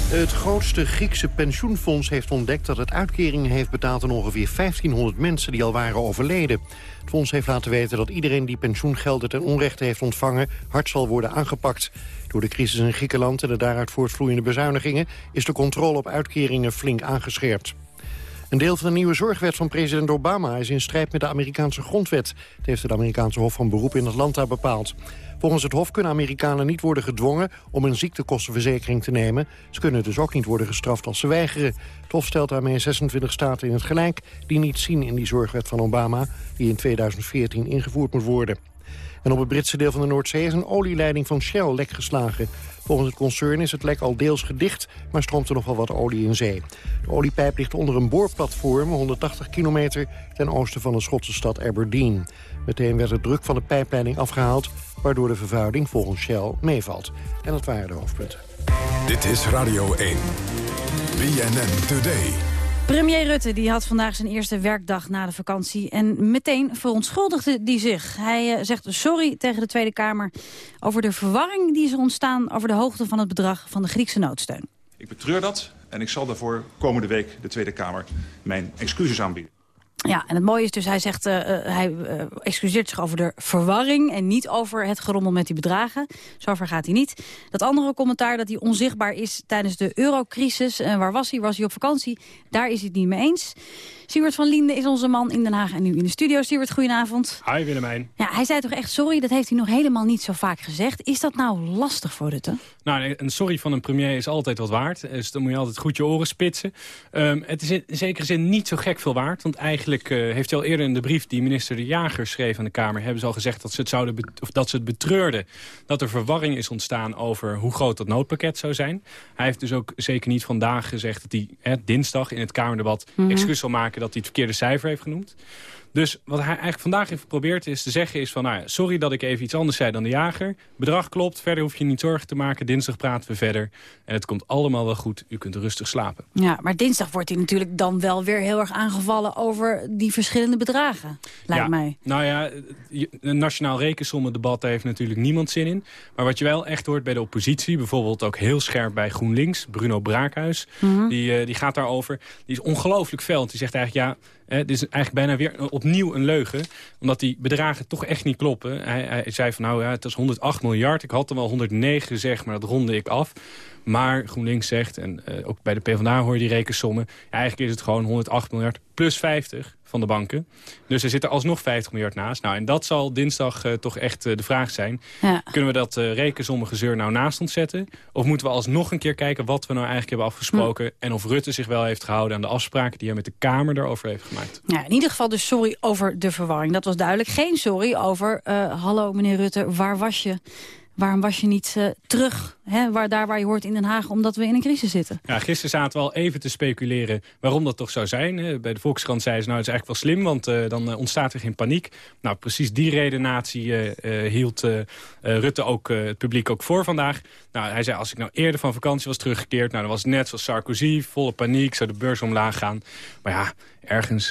Het grootste Griekse pensioenfonds heeft ontdekt dat het uitkeringen heeft betaald aan ongeveer 1500 mensen die al waren overleden. Het fonds heeft laten weten dat iedereen die pensioengelden ten onrechte heeft ontvangen hard zal worden aangepakt. Door de crisis in Griekenland en de daaruit voortvloeiende bezuinigingen is de controle op uitkeringen flink aangescherpt. Een deel van de nieuwe zorgwet van president Obama is in strijd met de Amerikaanse grondwet. Dat heeft het Amerikaanse Hof van Beroep in Atlanta bepaald. Volgens het Hof kunnen Amerikanen niet worden gedwongen om een ziektekostenverzekering te nemen. Ze kunnen dus ook niet worden gestraft als ze weigeren. Het Hof stelt daarmee 26 staten in het gelijk die niet zien in die zorgwet van Obama... die in 2014 ingevoerd moet worden. En op het Britse deel van de Noordzee is een olieleiding van Shell lek geslagen. Volgens het concern is het lek al deels gedicht, maar stroomt er nog wel wat olie in zee. De oliepijp ligt onder een boorplatform 180 kilometer ten oosten van de Schotse stad Aberdeen. Meteen werd de druk van de pijpleiding afgehaald, waardoor de vervuiling volgens Shell meevalt. En dat waren de hoofdpunten. Dit is Radio 1. BNN Today. Premier Rutte die had vandaag zijn eerste werkdag na de vakantie... en meteen verontschuldigde hij zich. Hij uh, zegt sorry tegen de Tweede Kamer over de verwarring die is ontstaan... over de hoogte van het bedrag van de Griekse noodsteun. Ik betreur dat en ik zal daarvoor komende week de Tweede Kamer mijn excuses aanbieden. Ja, en het mooie is dus, hij zegt, uh, hij uh, excuseert zich over de verwarring... en niet over het gerommel met die bedragen. Zover gaat hij niet. Dat andere commentaar dat hij onzichtbaar is tijdens de eurocrisis... Uh, waar was hij? Was hij op vakantie? Daar is hij het niet mee eens. Siewert van Liende is onze man in Den Haag en nu in de studio. Siewert, goedenavond. Hi Willemijn. Ja, hij zei toch echt sorry, dat heeft hij nog helemaal niet zo vaak gezegd. Is dat nou lastig voor Rutte? Nou, een sorry van een premier is altijd wat waard. Dus dan moet je altijd goed je oren spitsen. Um, het is in zekere zin niet zo gek veel waard. Want eigenlijk uh, heeft hij al eerder in de brief die minister De Jager schreef aan de Kamer... hebben ze al gezegd dat ze het, zouden of dat ze het betreurden. Dat er verwarring is ontstaan over hoe groot dat noodpakket zou zijn. Hij heeft dus ook zeker niet vandaag gezegd dat hij hè, dinsdag in het Kamerdebat... Mm -hmm. excuus zal maken dat hij het verkeerde cijfer heeft genoemd. Dus wat hij eigenlijk vandaag heeft geprobeerd is te zeggen is van... Nou ja, sorry dat ik even iets anders zei dan de jager. Bedrag klopt, verder hoef je niet zorgen te maken. Dinsdag praten we verder. En het komt allemaal wel goed. U kunt rustig slapen. Ja, maar dinsdag wordt hij natuurlijk dan wel weer heel erg aangevallen... over die verschillende bedragen, lijkt ja, mij. Nou ja, een nationaal rekensommendebat heeft natuurlijk niemand zin in. Maar wat je wel echt hoort bij de oppositie... bijvoorbeeld ook heel scherp bij GroenLinks, Bruno Braakhuis... Mm -hmm. die, uh, die gaat daarover. Die is ongelooflijk fel. Want die zegt eigenlijk, ja... Dit is eigenlijk bijna weer opnieuw een leugen. Omdat die bedragen toch echt niet kloppen. Hij, hij zei van nou ja, het is 108 miljard. Ik had er wel 109 gezegd, maar dat ronde ik af. Maar GroenLinks zegt, en uh, ook bij de PvdA hoor je die rekensommen... Ja, eigenlijk is het gewoon 108 miljard plus 50 van de banken. Dus er zit er alsnog 50 miljard naast. Nou, en dat zal dinsdag uh, toch echt uh, de vraag zijn. Ja. Kunnen we dat uh, rekensommige zeur nou naast ons zetten? Of moeten we alsnog een keer kijken wat we nou eigenlijk hebben afgesproken... Hm. en of Rutte zich wel heeft gehouden aan de afspraken... die hij met de Kamer daarover heeft gemaakt? Ja, in ieder geval dus sorry over de verwarring. Dat was duidelijk. Geen sorry over, hallo meneer Rutte, waar was je? Waarom was je niet terug, hè, waar, daar waar je hoort in Den Haag, omdat we in een crisis zitten? Ja, gisteren zaten we al even te speculeren waarom dat toch zou zijn. Bij de Volkskrant zei ze, nou, het is eigenlijk wel slim, want uh, dan uh, ontstaat er geen paniek. Nou, precies die redenatie hield Rutte ook het publiek ook voor vandaag. Nou, hij zei, als ik nou eerder van vakantie was teruggekeerd, nou, dan was het net zoals Sarkozy, volle paniek, zou de beurs omlaag gaan. Maar ja, ergens,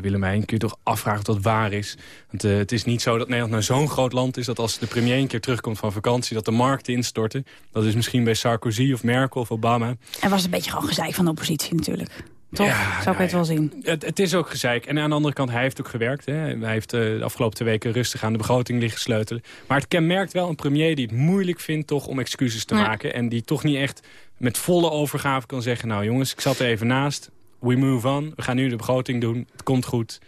Willemijn, kun je toch afvragen of dat waar is. Want het is niet zo dat Nederland nou zo'n groot land is... dat als de premier een keer terugkomt van vakantie... dat de markten instorten. Dat is misschien bij Sarkozy of Merkel of Obama. Er was een beetje gewoon gezeik van de oppositie natuurlijk. Toch? Ja, Zou ik het wel zien? Het, het, is ook gezeik. En aan de andere kant, hij heeft ook gewerkt. Hè. Hij heeft uh, de afgelopen twee weken rustig aan de begroting liggen sleutelen. Maar het kenmerkt wel een premier die het moeilijk vindt toch om excuses te ja. maken. En die toch niet echt met volle overgave kan zeggen... nou jongens, ik zat er even naast we move on. We gaan nu de begroting doen. Het komt goed.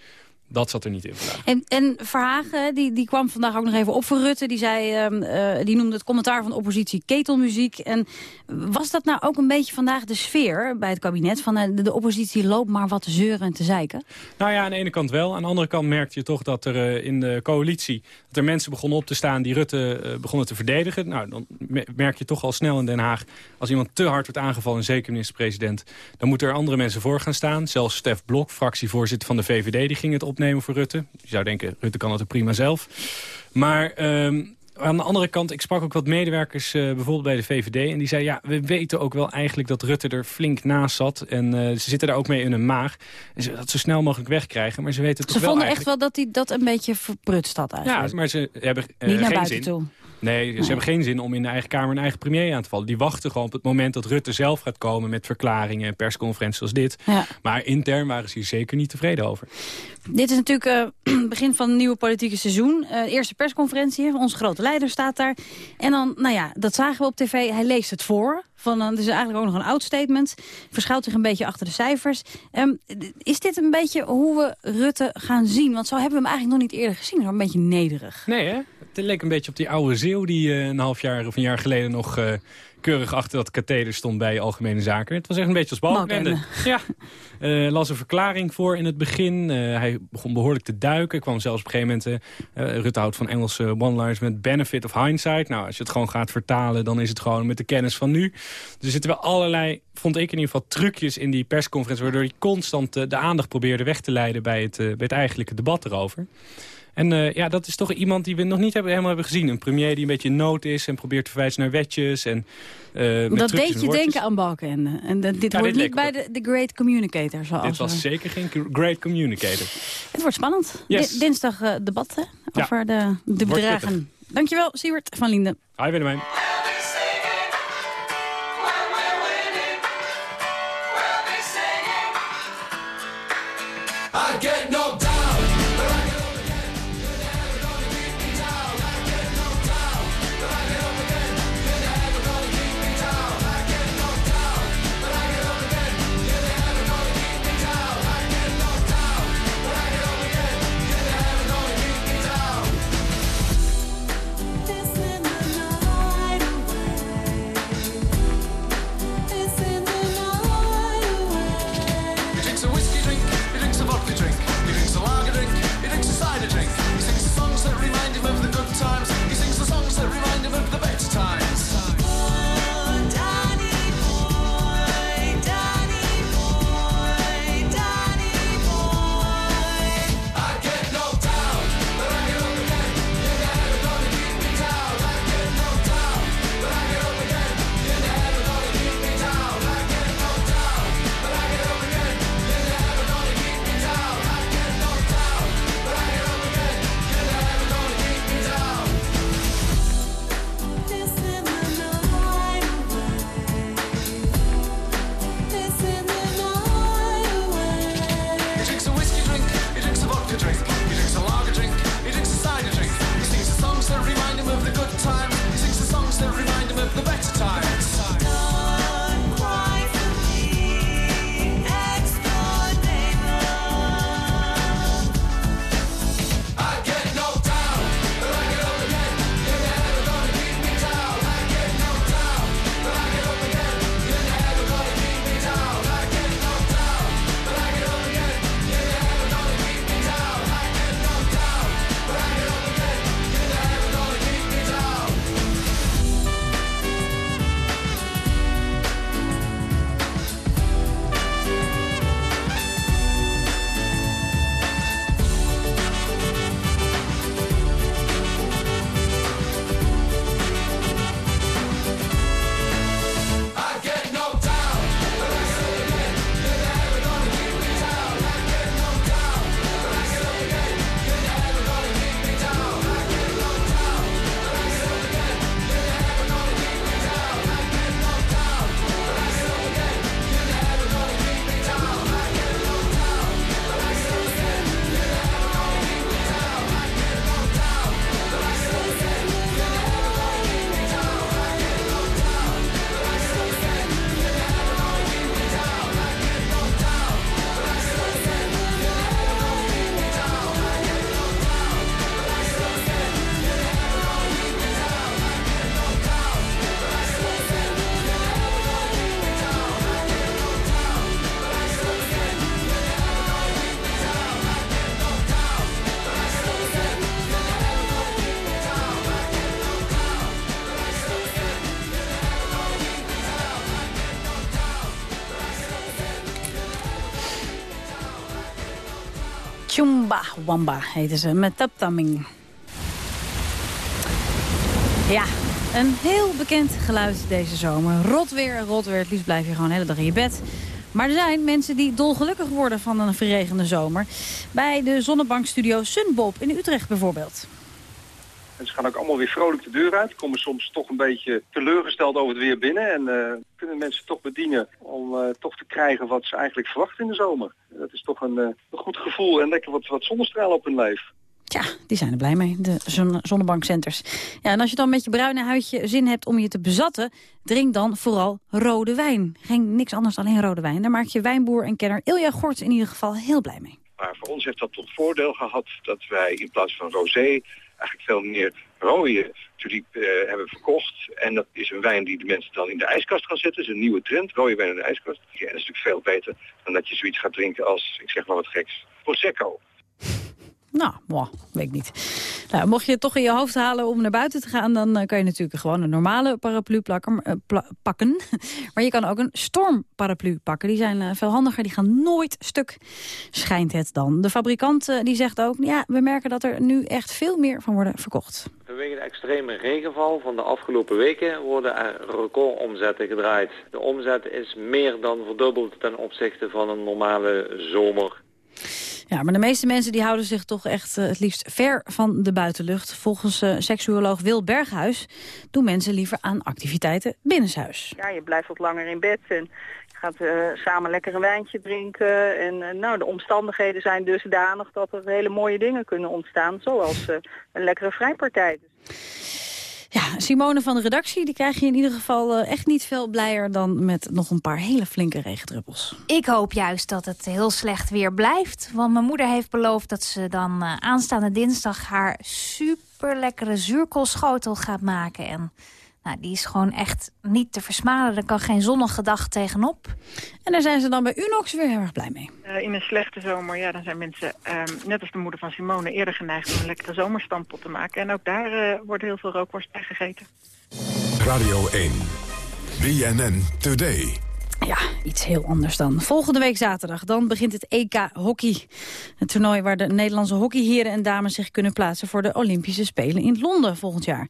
Dat zat er niet in vandaag. En, en Verhagen, die, die kwam vandaag ook nog even op voor Rutte. Die, zei, uh, die noemde het commentaar van de oppositie ketelmuziek. En was dat nou ook een beetje vandaag de sfeer bij het kabinet? Van uh, de, de, oppositie loopt maar wat te zeuren en te zeiken? Nou ja, aan de ene kant wel. Aan de andere kant merkte je toch dat er uh, in de coalitie... dat er mensen begonnen op te staan die Rutte begonnen te verdedigen. Nou, dan merk je toch al snel in Den Haag... als iemand te hard wordt aangevallen, zeker minister-president... dan moeten er andere mensen voor gaan staan. Zelfs Stef Blok, fractievoorzitter van de VVD, die ging het opnemen opnemen voor Rutte. Je zou denken, Rutte kan het er prima zelf. Maar um, aan de andere kant, ik sprak ook wat medewerkers uh, bijvoorbeeld bij de VVD. En die zeiden, ja, we weten ook wel eigenlijk dat Rutte er flink naast zat. En uh, ze zitten daar ook mee in hun maag. En ze dat zo snel mogelijk wegkrijgen. Maar ze weten toch ze wel vonden echt wel dat hij dat een beetje verprutst had eigenlijk. Ja, maar ze hebben uh, Niet naar geen buiten zin. toe. Nee, ze hebben geen zin om in de eigen Kamer een eigen premier aan te vallen. Die wachten gewoon op het moment dat Rutte zelf gaat komen... met verklaringen en persconferenties zoals dit. Ja. Maar intern waren ze hier zeker niet tevreden over. Dit is natuurlijk het uh, begin van het nieuwe politieke seizoen. Uh, eerste persconferentie, onze grote leider staat daar. En dan, nou ja, dat zagen we op tv. Hij leest het voor. Van, uh, het is eigenlijk ook nog een oud statement. Verschuilt zich een beetje achter de cijfers. Um, is dit een beetje hoe we Rutte gaan zien? Want zo hebben we hem eigenlijk nog niet eerder gezien. Zo een beetje nederig. Nee, hè? Het leek een beetje op die oude zeeuw die uh, een half jaar of een jaar geleden nog uh, keurig achter dat katheder stond bij Algemene Zaken. Het was echt een beetje als Balkenende. Ja, uh, las een verklaring voor in het begin. hij begon behoorlijk te duiken. kwam zelfs op een gegeven moment, Rutte houdt van Engelse one-liners met benefit of hindsight. Nou, als je het gewoon gaat vertalen, dan is het gewoon met de kennis van nu. Dus er zitten wel allerlei, vond ik in ieder geval, trucjes in die persconferentie, waardoor hij constant de aandacht probeerde weg te leiden bij het, bij het eigenlijke debat erover. En uh, ja, dat is toch iemand die we nog niet hebben, helemaal hebben gezien. Een premier die een beetje in nood is en probeert te verwijzen naar wetjes. En, uh, dat deed je denken aan Balkenende. En dat, dit ja, hoort dit niet bij de, de Great Communicator. Zoals dit was we... zeker geen Great Communicator. Het wordt spannend. Yes. Dinsdag uh, debatten ja. over de, de bedragen. Dankjewel, Siewert van Linden. Hi, Willemijn. I Chumba Wamba heten ze, met Taptaming. Ja, een heel bekend geluid deze zomer. Rot weer, rot weer. Het liefst blijf je gewoon de hele dag in je bed. Maar er zijn mensen die dolgelukkig worden van een verregende zomer. Bij de zonnebankstudio Sunbob in Utrecht bijvoorbeeld. En ze gaan ook allemaal weer vrolijk de deur uit. Komen soms toch een beetje teleurgesteld over het weer binnen. En uh, kunnen mensen toch bedienen om uh, toch te krijgen wat ze eigenlijk verwachten in de zomer. Dat is toch een, uh, een goed gevoel en lekker wat, wat zonnestraal op hun lijf. Tja, die zijn er blij mee, de zon zonnebankcenters. Ja, en als je dan met je bruine huidje zin hebt om je te bezatten... drink dan vooral rode wijn. Geen niks anders, alleen rode wijn. Daar maak je wijnboer en kenner Ilja Gort in ieder geval heel blij mee. Maar voor ons heeft dat tot voordeel gehad dat wij in plaats van rosé... eigenlijk veel meer rode tulip uh, hebben verkocht. En dat is een wijn die de mensen dan in de ijskast gaan zetten. Dat is een nieuwe trend, rode wijn in de ijskast. Ja, dat is natuurlijk veel beter dan dat je zoiets gaat drinken als, ik zeg maar wat geks, Prosecco. Nou, boah, weet ik niet. Nou, mocht je het toch in je hoofd halen om naar buiten te gaan... dan uh, kan je natuurlijk gewoon een normale paraplu pla pakken. maar je kan ook een stormparaplu pakken. Die zijn uh, veel handiger, die gaan nooit stuk, schijnt het dan. De fabrikant die zegt ook, ja, we merken dat er nu echt veel meer van worden verkocht. Vanwege de extreme regenval van de afgelopen weken worden er recordomzetten gedraaid. De omzet is meer dan verdubbeld ten opzichte van een normale zomer. Ja, maar de meeste mensen die houden zich toch echt uh, het liefst ver van de buitenlucht. Volgens uh, seksuoloog Wil Berghuis doen mensen liever aan activiteiten binnenshuis. Ja, je blijft wat langer in bed en je gaat uh, samen lekker een wijntje drinken. En nou, de omstandigheden zijn dusdanig dat er hele mooie dingen kunnen ontstaan. Zoals een lekkere vrijpartij. Ja, Simone van de redactie, die krijg je in ieder geval uh, echt niet veel blijer dan met nog een paar hele flinke regendruppels. Ik hoop juist dat het heel slecht weer blijft. Want mijn moeder heeft beloofd dat ze dan uh, aanstaande dinsdag haar super lekkere zuurkoolschotel gaat maken. En nou, die is gewoon echt niet te versmalen. Er kan geen zonnige dag tegenop. En daar zijn ze dan bij Unox weer heel erg blij mee. Uh, in een slechte zomer, ja, dan zijn mensen, um, net als de moeder van Simone... eerder geneigd om een lekkere zomerstampot te maken. En ook daar uh, wordt heel veel rookworst bij gegeten. Radio 1, BNN Today. Ja, iets heel anders dan. Volgende week zaterdag, dan begint het EK Hockey. Een toernooi waar de Nederlandse hockeyheren en dames zich kunnen plaatsen... voor de Olympische Spelen in Londen volgend jaar.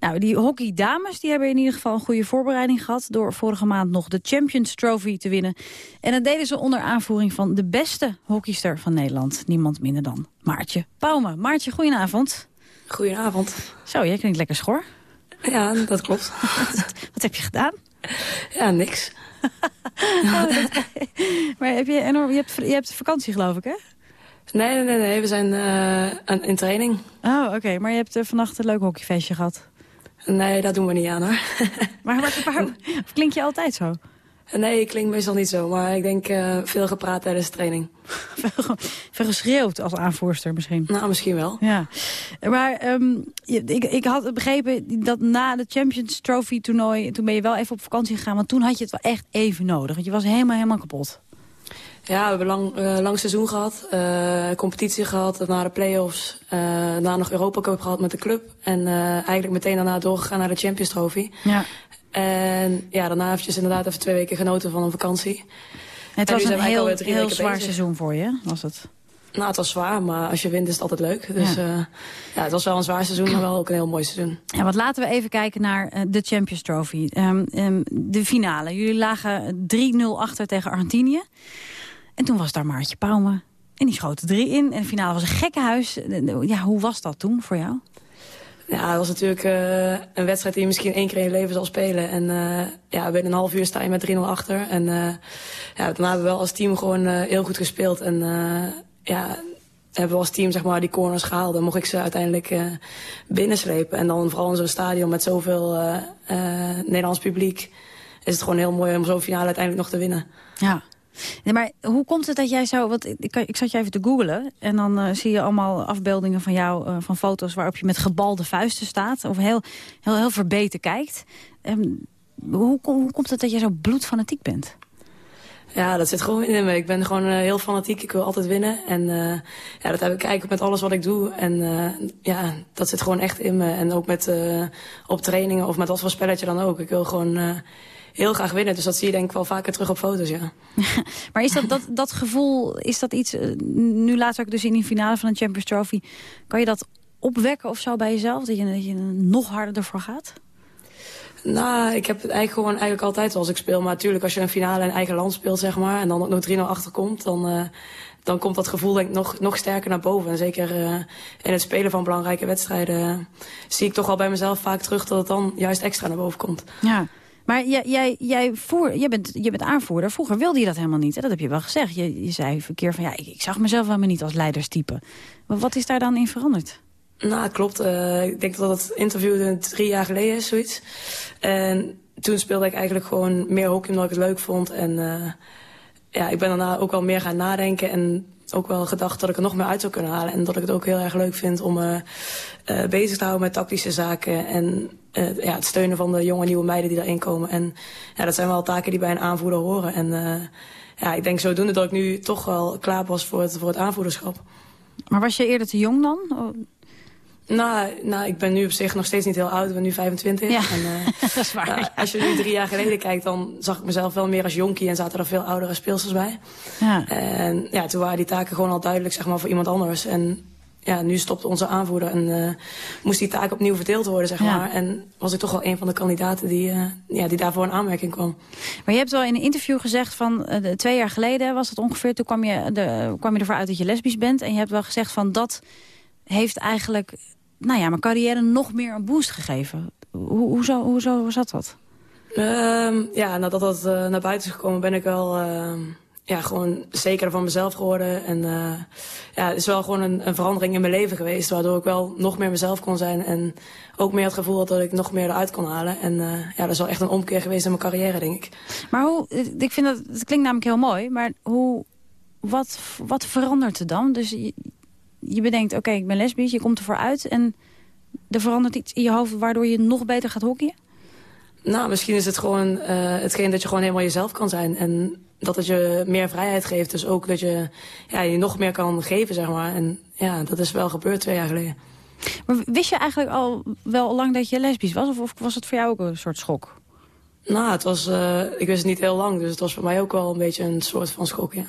Nou, die hockeydames die hebben in ieder geval een goede voorbereiding gehad... door vorige maand nog de Champions Trophy te winnen. En dat deden ze onder aanvoering van de beste hockeyster van Nederland. Niemand minder dan Maartje Pauwme. Maartje, goedenavond. Goedenavond. Zo, jij klinkt lekker schor. Ja, dat klopt. Wat heb je gedaan? Ja, niks. oh, maar heb je, je, hebt, je hebt vakantie, geloof ik, hè? Nee, nee, nee, nee. we zijn uh, in training. Oh, oké. Okay. Maar je hebt uh, vannacht een leuk hockeyfeestje gehad? Nee, dat doen we niet aan hoor. maar waar, of klink je altijd zo? Nee, ik klink meestal niet zo, maar ik denk uh, veel gepraat tijdens de training. veel geschreeuwd als aanvoerster misschien? Nou, misschien wel. Ja, maar um, ik, ik had begrepen dat na de Champions Trophy toernooi... toen ben je wel even op vakantie gegaan, want toen had je het wel echt even nodig. Want je was helemaal, helemaal kapot. Ja, we hebben lang, uh, lang seizoen gehad, uh, competitie gehad, daarna de play-offs, uh, daarna nog Europa Cup gehad met de club. En eigenlijk meteen daarna doorgegaan naar de Champions Trophy. Ja. En ja, daarna eventjes inderdaad even twee weken genoten van een vakantie. Het was een heel, heel zwaar bezig. seizoen voor je, was het? Nou, het was zwaar, maar als je wint is het altijd leuk. Dus ja. ja, het was wel een zwaar seizoen, maar wel ook een heel mooi seizoen. Ja, wat laten we even kijken naar de Champions Trophy. Um, um, de finale. Jullie lagen 3-0 achter tegen Argentinië. En toen was daar Maartje Pauwme. En die schoten drie in. En de finale was een gekkenhuis. Ja, hoe was dat toen voor jou? Ja, het was natuurlijk uh, een wedstrijd die je misschien één keer in je leven zal spelen. En uh, ja, binnen een half uur sta je met 3-0 achter. En uh, ja, daarna hebben we wel als team gewoon heel goed gespeeld. En ja, hebben we als team zeg maar, die corners gehaald. Dan mocht ik ze uiteindelijk binnenslepen. En dan vooral in zo'n stadion met zoveel Nederlands publiek... is het gewoon heel mooi om zo'n finale uiteindelijk nog te winnen. Ja. Maar hoe komt het dat jij zo... Want ik, ik zat je even te googlen en dan uh, zie je allemaal afbeeldingen van jou... Uh, van foto's waarop je met gebalde vuisten staat. Of heel, heel, heel verbeten kijkt. Um, hoe, hoe komt het dat jij zo bloedfanatiek bent? Ja, dat zit gewoon in me. Ik ben gewoon uh, heel fanatiek. Ik wil altijd winnen. En ja, dat heb ik eigenlijk met alles wat ik doe. En ja, dat zit gewoon echt in me. En ook met op trainingen of met wat voor spelletje dan ook. Ik wil gewoon heel graag winnen. Dus dat zie je denk ik wel vaker terug op foto's, ja. maar is dat, dat, dat gevoel, is dat iets... nu laatst ook dus in die finale van de Champions Trophy... kan je dat opwekken of zo bij jezelf? Dat je, dat je nog harder ervoor gaat? Nou, ik heb het eigenlijk gewoon eigenlijk altijd als ik speel. Maar natuurlijk, als je een finale in eigen land speelt, zeg maar... en dan ook nog 3-0 achterkomt, dan, uh, dan komt dat gevoel denk ik nog, nog sterker naar boven. En zeker uh, in het spelen van belangrijke wedstrijden... Uh, zie ik toch wel bij mezelf vaak terug dat het dan juist extra naar boven komt. Ja. Maar jij, jij, jij, voer, jij, bent, je bent aanvoerder. Vroeger wilde je dat helemaal niet. Hè? Dat heb je wel gezegd. Je, je zei verkeer van ja, ik, ik zag mezelf helemaal niet als leiderstype. Maar wat is daar dan in veranderd? Nou, klopt. Uh, ik denk dat het interview drie jaar geleden is, zoiets. En toen speelde ik eigenlijk gewoon meer hockey omdat ik het leuk vond. En uh, ja, ik ben daarna ook wel meer gaan nadenken en ook wel gedacht dat ik er nog meer uit zou kunnen halen. En dat ik het ook heel erg leuk vind om uh, bezig te houden met tactische zaken. En uh, ja, het steunen van de jonge nieuwe meiden die daarin komen. En ja, dat zijn wel taken die bij een aanvoerder horen. En ja, ik denk zodoende dat ik nu toch wel klaar was voor het, voor het aanvoederschap. Maar was je eerder te jong dan? Nou, nou, ik ben nu op zich nog steeds niet heel oud. Ik ben nu 25. Ja, en, uh, dat is waar. Nou, als je nu drie jaar geleden kijkt, dan zag ik mezelf wel meer als jonkie. En zaten er veel oudere speelsters bij. Ja. En ja, toen waren die taken gewoon al duidelijk zeg maar, voor iemand anders. En ja, nu stopte onze aanvoerder en uh, moest die taak opnieuw verdeeld worden, zeg Ja. maar. En was ik toch wel een van de kandidaten die, uh, ja, die daarvoor in aanmerking kwam. Maar je hebt wel in een interview gezegd van uh, twee jaar geleden was het ongeveer. Toen kwam je, de, kwam je ervoor uit dat je lesbisch bent. En je hebt wel gezegd van dat heeft eigenlijk nou ja, mijn carrière nog meer een boost gegeven. Hoe, hoezo, hoezo hoe zat dat? Um, ja, nadat dat uh, naar buiten is gekomen ben ik wel uh, ja, gewoon zeker van mezelf geworden. En uh, ja, het is wel gewoon een, een, verandering in mijn leven geweest. Waardoor ik wel nog meer mezelf kon zijn. En ook meer het gevoel had dat ik nog meer eruit kon halen. En ja, dat is wel echt een omkeer geweest in mijn carrière, denk ik. Maar hoe, ik vind dat, het klinkt namelijk heel mooi. Maar hoe, wat, wat verandert er dan? Dus je, bedenkt, oké, okay, ik ben lesbisch, je komt ervoor uit... en er verandert iets in je hoofd waardoor je nog beter gaat hockeyen? Nou, misschien is het gewoon uh, hetgeen dat je gewoon helemaal jezelf kan zijn. En dat het je meer vrijheid geeft. Dus ook dat je ja, je nog meer kan geven, zeg maar. En ja, dat is wel gebeurd twee jaar geleden. Maar wist je eigenlijk al wel lang dat je lesbisch was? Of, of was het voor jou ook een soort schok? Nou, het was, uh, ik wist het niet heel lang, dus het was voor mij ook wel een beetje een soort van schok, ja.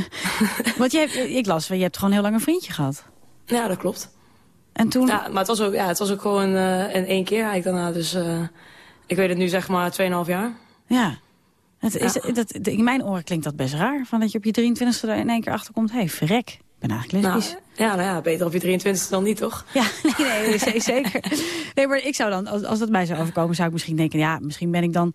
Want je hebt, ik las, je hebt gewoon heel lang een vriendje gehad. Ja, dat klopt. En toen? Ja, maar het was ook, ja, het was ook gewoon uh, in één keer eigenlijk daarna, dus uh, ik weet het nu zeg maar 2,5 jaar. Ja. Het is, ja. Dat, in mijn oren klinkt dat best raar, van dat je op je 23e er in één keer achterkomt, hé, hey, verrek. Ik ben eigenlijk lesbisch. Nou, ja, nou ja, beter op je 23 dan niet, toch? Ja, nee, nee, nee zeker. Nee, maar ik zou dan, als, als dat mij zou overkomen, zou ik misschien denken... ja, misschien ben ik dan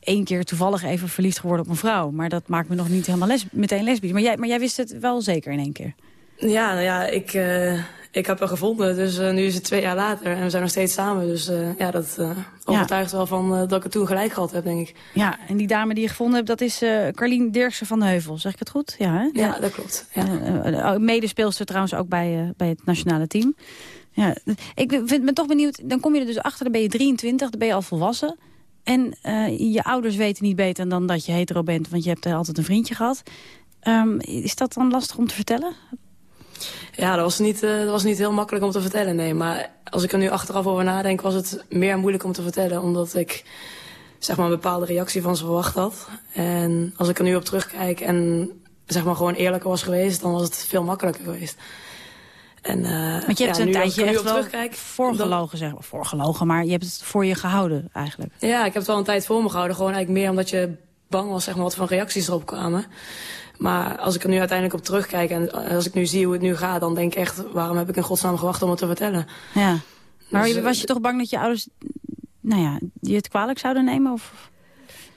één keer toevallig even verliefd geworden op een vrouw. Maar dat maakt me nog niet helemaal les, meteen lesbisch. Maar jij, maar jij wist het wel zeker in één keer? Ja, nou ja, ik, uh, ik heb haar gevonden. Dus uh, nu is het twee jaar later en we zijn nog steeds samen. Dus uh, ja, dat overtuigt ja. wel van dat ik het toen gelijk gehad heb, denk ik. Ja, en die dame die je gevonden hebt, dat is Carlien Dirksen van de Heuvel. Zeg ik het goed? Ja, hè? ja dat klopt. Ja. medespeelster trouwens ook bij, bij het nationale team. Ja, ik vind, ben toch benieuwd, dan kom je er dus achter, dan ben je 23, dan ben je al volwassen. En je ouders weten niet beter dan dat je hetero bent, want je hebt altijd een vriendje gehad. Um, is dat dan lastig om te vertellen? Ja, dat was, niet, uh, dat was niet heel makkelijk om te vertellen, nee. Maar als ik er nu achteraf over nadenk, was het meer moeilijk om te vertellen. Omdat ik zeg maar, een bepaalde reactie van ze verwacht had. En als ik er nu op terugkijk en zeg maar, gewoon eerlijker was geweest, dan was het veel makkelijker geweest. En, uh, Want je hebt ja, een tijdje echt wel voorgelogen, zeg maar. Voorgelogen, maar je hebt het voor je gehouden eigenlijk. Ja, ik heb het wel een tijd voor me gehouden. Gewoon eigenlijk meer omdat je bang was, zeg maar, wat voor reacties erop kwamen. Maar als ik er nu uiteindelijk op terugkijk en als ik nu zie hoe het nu gaat... dan denk ik echt, waarom heb ik in godsnaam gewacht om het te vertellen? Ja. Maar Dus, was je toch bang dat je ouders nou ja, je het kwalijk zouden nemen? Of?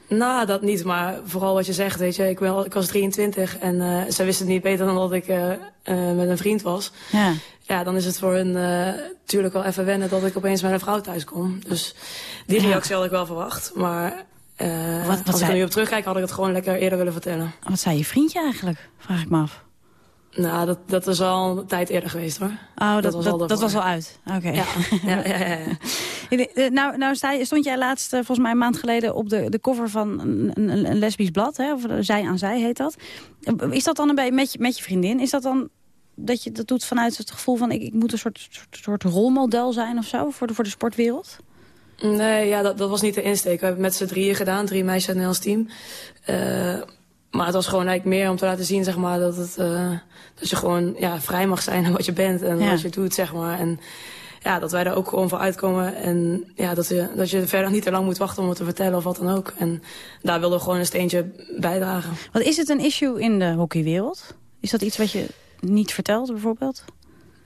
Nou, dat niet, maar vooral wat je zegt, weet je. Ik, ben, ik was 23 en uh, zij wisten het niet beter dan dat ik uh, uh, met een vriend was. Ja. Ja, dan is het voor hun natuurlijk wel even wennen dat ik opeens met een vrouw thuis kom. Dus die reactie ja. had ik wel verwacht, maar... Uh, wat, wat als ik er nu op terugkijk, had ik het gewoon lekker eerder willen vertellen. Wat zei je vriendje eigenlijk? Vraag ik me af. Nou, dat, dat is al een tijd eerder geweest, hoor. Oh, dat, dat, was, al dat was al uit? Oké. Okay. Ja, ja, ja, ja, ja. nou, nou stond jij laatst, volgens mij een maand geleden... op de, de cover van een, een, een lesbisch blad, hè? of Zij aan Zij heet dat. Is dat dan een beetje met je, met je vriendin? Is dat dan dat je dat doet vanuit het gevoel van... ik, ik moet een soort, soort, soort rolmodel zijn of zo voor de, voor de sportwereld? Nee, ja, dat, dat was niet de insteek. We hebben het met z'n drieën gedaan, drie meisjes uit het Nederlands team. Uh, maar het was gewoon eigenlijk meer om te laten zien, zeg maar, dat, het, uh, dat je gewoon ja, vrij mag zijn en wat je bent en wat je doet, zeg maar. En ja, dat wij er ook gewoon voor uitkomen. En ja, dat je, dat je verder niet te lang moet wachten om het te vertellen of wat dan ook. En daar wilden we gewoon een steentje bijdragen. Wat is het een issue in de hockeywereld? Is dat iets wat je niet vertelt bijvoorbeeld?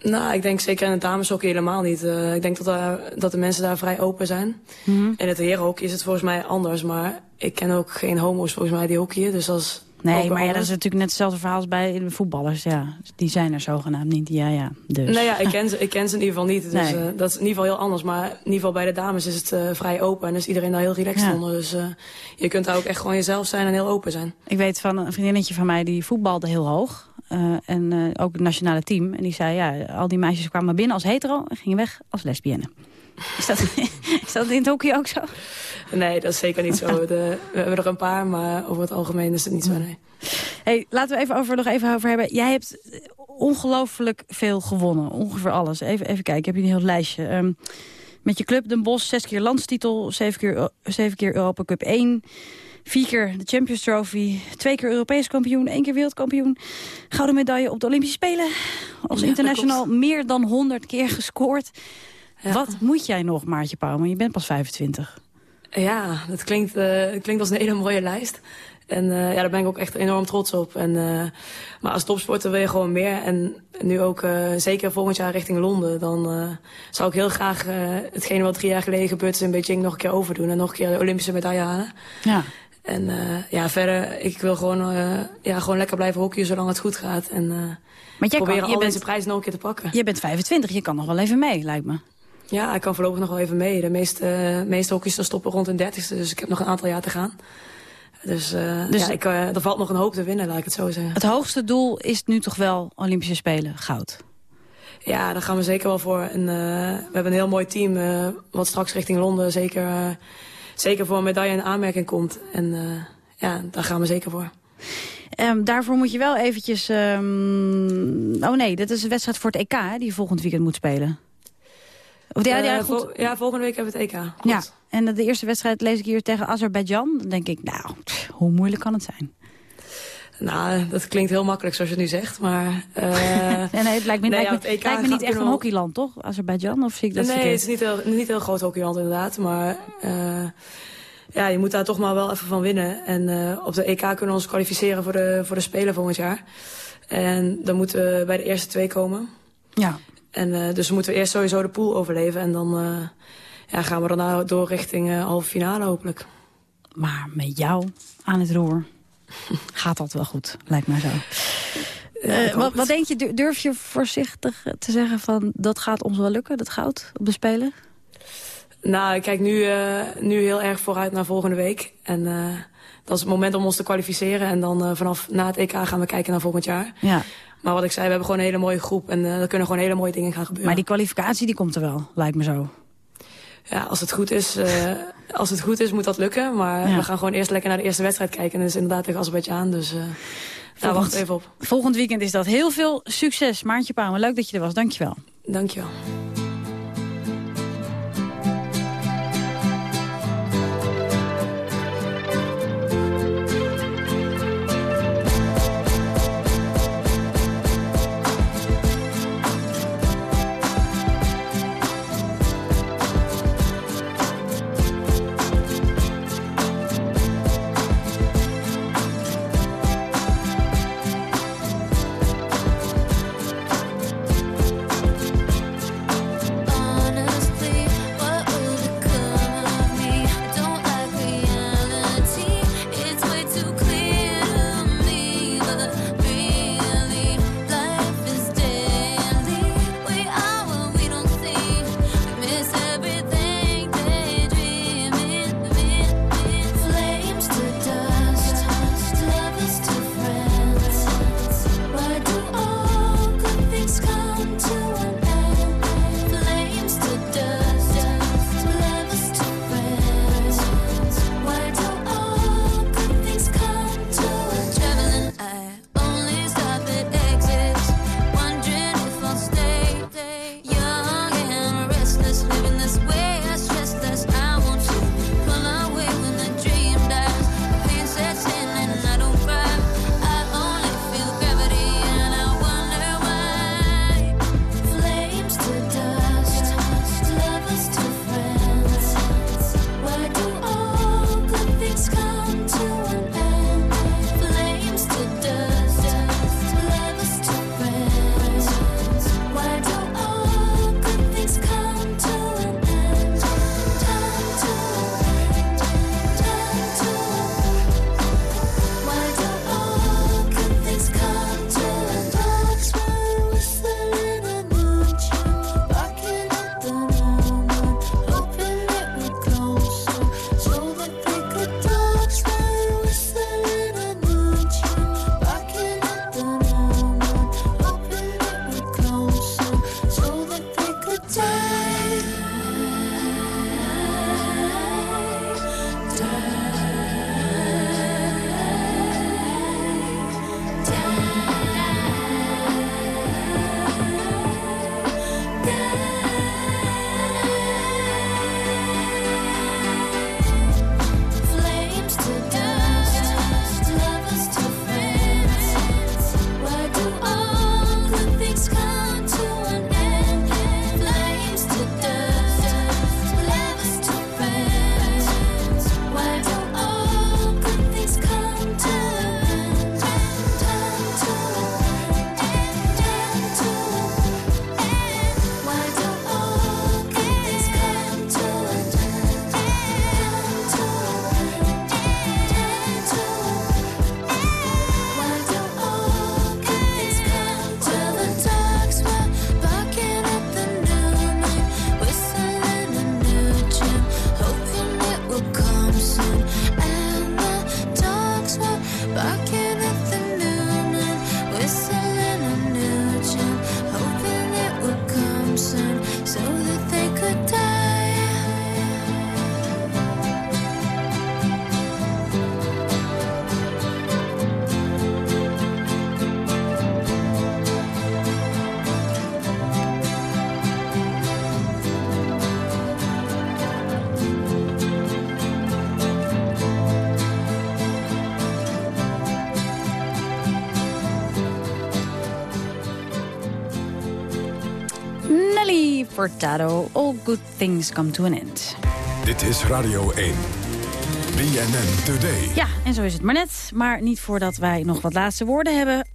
Nou, ik denk zeker in het dameshockey helemaal niet. Uh, ik denk dat, daar, dat de mensen daar vrij open zijn. Mm -hmm. In het herenhockey is het volgens mij anders. Maar ik ken ook geen homo's volgens mij die hockeyen. Dus als Nee, maar ja, dat is natuurlijk net hetzelfde verhaal als bij de voetballers. Ja, die zijn er zogenaamd niet. Ja, ja, dus. Nee, ja, ik ken ze, ik ken ze in ieder geval niet. Dus nee. uh, dat is in ieder geval heel anders. Maar in ieder geval bij de dames is het uh, vrij open. En is iedereen daar heel relaxed Ja. onder. Dus uh, je kunt daar ook echt gewoon jezelf zijn en heel open zijn. Ik weet van een vriendinnetje van mij die voetbalde heel hoog. Uh, en uh, ook het nationale team. En die zei, ja, al die meisjes kwamen binnen als hetero en gingen weg als lesbienne. Is dat, is dat in het hockey ook zo? Nee, dat is zeker niet zo. De, we hebben er een paar, maar over het algemeen is het niet zo, nee. Hey, laten we even over, nog even over hebben. Jij hebt ongelooflijk veel gewonnen. Ongeveer alles. Even, even kijken, ik heb hier een heel lijstje. Um, met je club Den Bosch, zes keer landstitel, zeven keer, zeven keer Europa Cup 1... Vier keer de Champions Trophy, twee keer Europees kampioen, één keer wereldkampioen. Gouden medaille op de Olympische Spelen. Als Ja, international meer dan 100 keer gescoord. Wat moet jij nog, Maartje Pauwman? Je bent pas 25. Ja, dat klinkt, uh, klinkt als een hele mooie lijst. En uh, ja, daar ben ik ook echt enorm trots op. En, uh, maar als topsporter wil je gewoon meer. En nu ook uh, zeker volgend jaar richting Londen. Dan zou ik heel graag hetgene wat drie jaar geleden gebeurd is in Beijing nog een keer overdoen. En nog een keer de Olympische medaille halen. Ja. En ja, verder, ik wil gewoon, ja, gewoon lekker blijven hockeyen zolang het goed gaat. En maar jij proberen kan, je al bent, deze prijzen nog een keer te pakken. Je bent 25, je kan nog wel even mee, lijkt me. Ja, ik kan voorlopig nog wel even mee. De meeste, uh, meeste hockeysters stoppen rond hun dertigste, dus ik heb nog een aantal jaar te gaan. Dus, uh, Dus- ja, ik, uh, er valt nog een hoop te winnen, laat ik het zo zeggen. Het hoogste doel is nu toch wel Olympische Spelen, goud. Ja, daar gaan we zeker wel voor. En, uh, we hebben een heel mooi team uh, wat straks richting Londen zeker, uh, zeker voor een medaille in aanmerking komt. En uh, ja, daar gaan we zeker voor. Um, daarvoor moet je wel eventjes... Um... Oh nee, dat is een wedstrijd voor het EK hè, die je volgend weekend moet spelen. Of, ja, ja, goed. vol- ja, volgende week hebben we het EK. Ja, en de eerste wedstrijd lees ik hier tegen Azerbeidzjan. Dan denk ik, nou, pff, hoe moeilijk kan het zijn? Nou, dat klinkt heel makkelijk zoals je het nu zegt, maar... Uh, nee, nee, het lijkt me, nee, lijkt ja, me, lijkt niet echt een hockeyland, toch? Azerbeidzjan, of zie ik dat nee, verkeerd? het is niet heel, niet heel groot hockeyland inderdaad. Maar uh, ja, je moet daar toch maar wel even van winnen. En uh, op de EK kunnen we ons kwalificeren voor de, voor de Spelen volgend jaar. En dan moeten we bij de eerste twee komen. Ja. En dus moeten we eerst sowieso de pool overleven. En dan ja, gaan we daarna door richting halve finale hopelijk. Maar met jou aan het roer gaat dat wel goed, lijkt mij zo. Ja, Uh, hoop wat, wat denk je, durf je voorzichtig te zeggen van dat gaat ons wel lukken, dat goud op de Spelen? Nou, ik kijk nu, uh, nu heel erg vooruit naar volgende week. En uh, dat is het moment om ons te kwalificeren. En dan vanaf na het EK gaan we kijken naar volgend jaar. Ja. Maar wat ik zei, we hebben gewoon een hele mooie groep. En er kunnen gewoon hele mooie dingen gaan gebeuren. Maar die kwalificatie die komt er wel, lijkt me zo. Ja, als het goed is, uh, als het goed is moet dat lukken. Maar Ja. we gaan gewoon eerst lekker naar de eerste wedstrijd kijken. En dat is inderdaad tegen Azerbeidzjan. Dus uh, daar wacht even op. Volgend weekend is dat. Heel veel succes, Maartje Pauwen. Leuk dat je er was, dankjewel. Dankjewel. All good things come to an end. Dit is Radio 1. BNN Today. Ja, en zo is het maar net. Maar niet voordat wij nog wat laatste woorden hebben.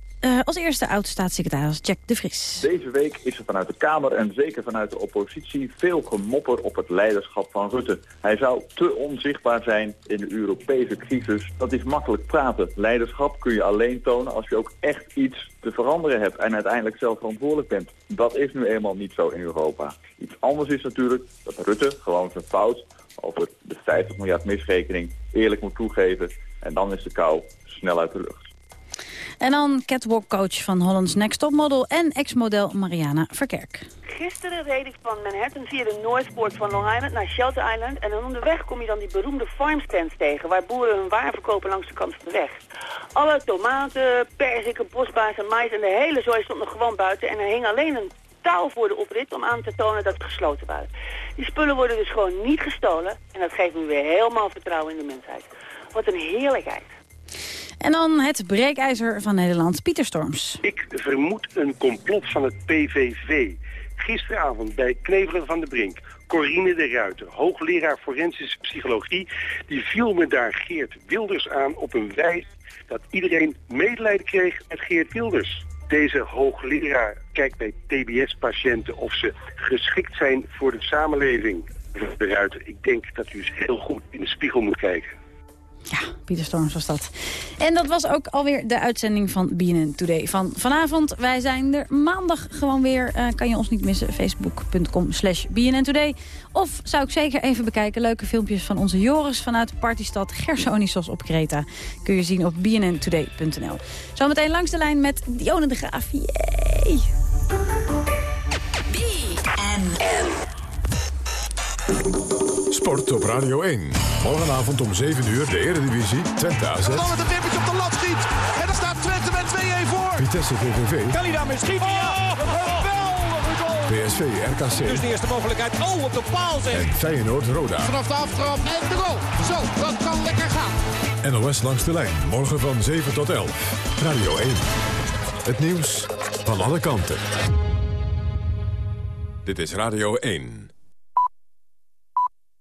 Als eerste oud-staatssecretaris Jack de Vries. Deze week is er vanuit de Kamer en zeker vanuit de oppositie veel gemopper op het leiderschap van Rutte. Hij zou te onzichtbaar zijn in de Europese crisis. Dat is makkelijk praten. Leiderschap kun je alleen tonen als je ook echt iets te veranderen hebt en uiteindelijk zelf verantwoordelijk bent. Dat is nu eenmaal niet zo in Europa. Iets anders is natuurlijk dat Rutte gewoon zijn fout over de 50 miljard misrekening eerlijk moet toegeven. En dan is de kou snel uit de lucht. En dan catwalk-coach van Hollands Next Top Model en ex-model Mariana Verkerk. Gisteren reed ik van Manhattan via de Noordpoort van Long Island naar Shelter Island. En dan onderweg kom je dan die beroemde farmstands tegen... waar boeren hun waar verkopen langs de kant van de weg. Alle tomaten, perziken, bosbaas en mais en de hele zooi stond nog gewoon buiten. En er hing alleen een touw voor de oprit om aan te tonen dat het gesloten was. Die spullen worden dus gewoon niet gestolen. En dat geeft me weer helemaal vertrouwen in de mensheid. Wat een heerlijkheid. En dan het breekijzer van Nederland, Pieter Storms. Ik vermoed een complot van het PVV. Gisteravond bij Knevelen van de Brink, Corine de Ruiter, hoogleraar forensische psychologie... die viel me daar Geert Wilders aan op een wijze dat iedereen medelijden kreeg met Geert Wilders. Deze hoogleraar kijkt bij TBS-patiënten of ze geschikt zijn voor de samenleving. De Ruiter, ik denk dat u eens heel goed in de spiegel moet kijken. Ja, Pieter Storms was dat. En dat was ook alweer de uitzending van BNN Today van vanavond. Wij zijn er maandag gewoon weer. Uh, kan je ons niet missen. Facebook.com slash BNN Today. Of zou ik zeker even bekijken. Leuke filmpjes van onze Joris vanuit de partystad Gersonisos op Kreta. Kun je zien op bnntoday.nl. Zometeen langs de lijn met Dionne de Graaf. Yay! Sport op Radio 1. Morgenavond om 7 uur de Eredivisie Twente AZ. En dan met een wippertje op de lat schiet. En dan staat Twente met 2-1 voor. Vitesse VVV. Kan hij daarmee schieten? Oh, geweldige goal. PSV RKC. Dus de eerste mogelijkheid. Oh, op de paal zeg. En Feyenoord Roda. Vanaf de aftrap en de goal. Zo, dat kan lekker gaan. NOS langs de lijn. Morgen van 7 tot 11. Radio 1. Het nieuws van alle kanten. Dit is Radio 1.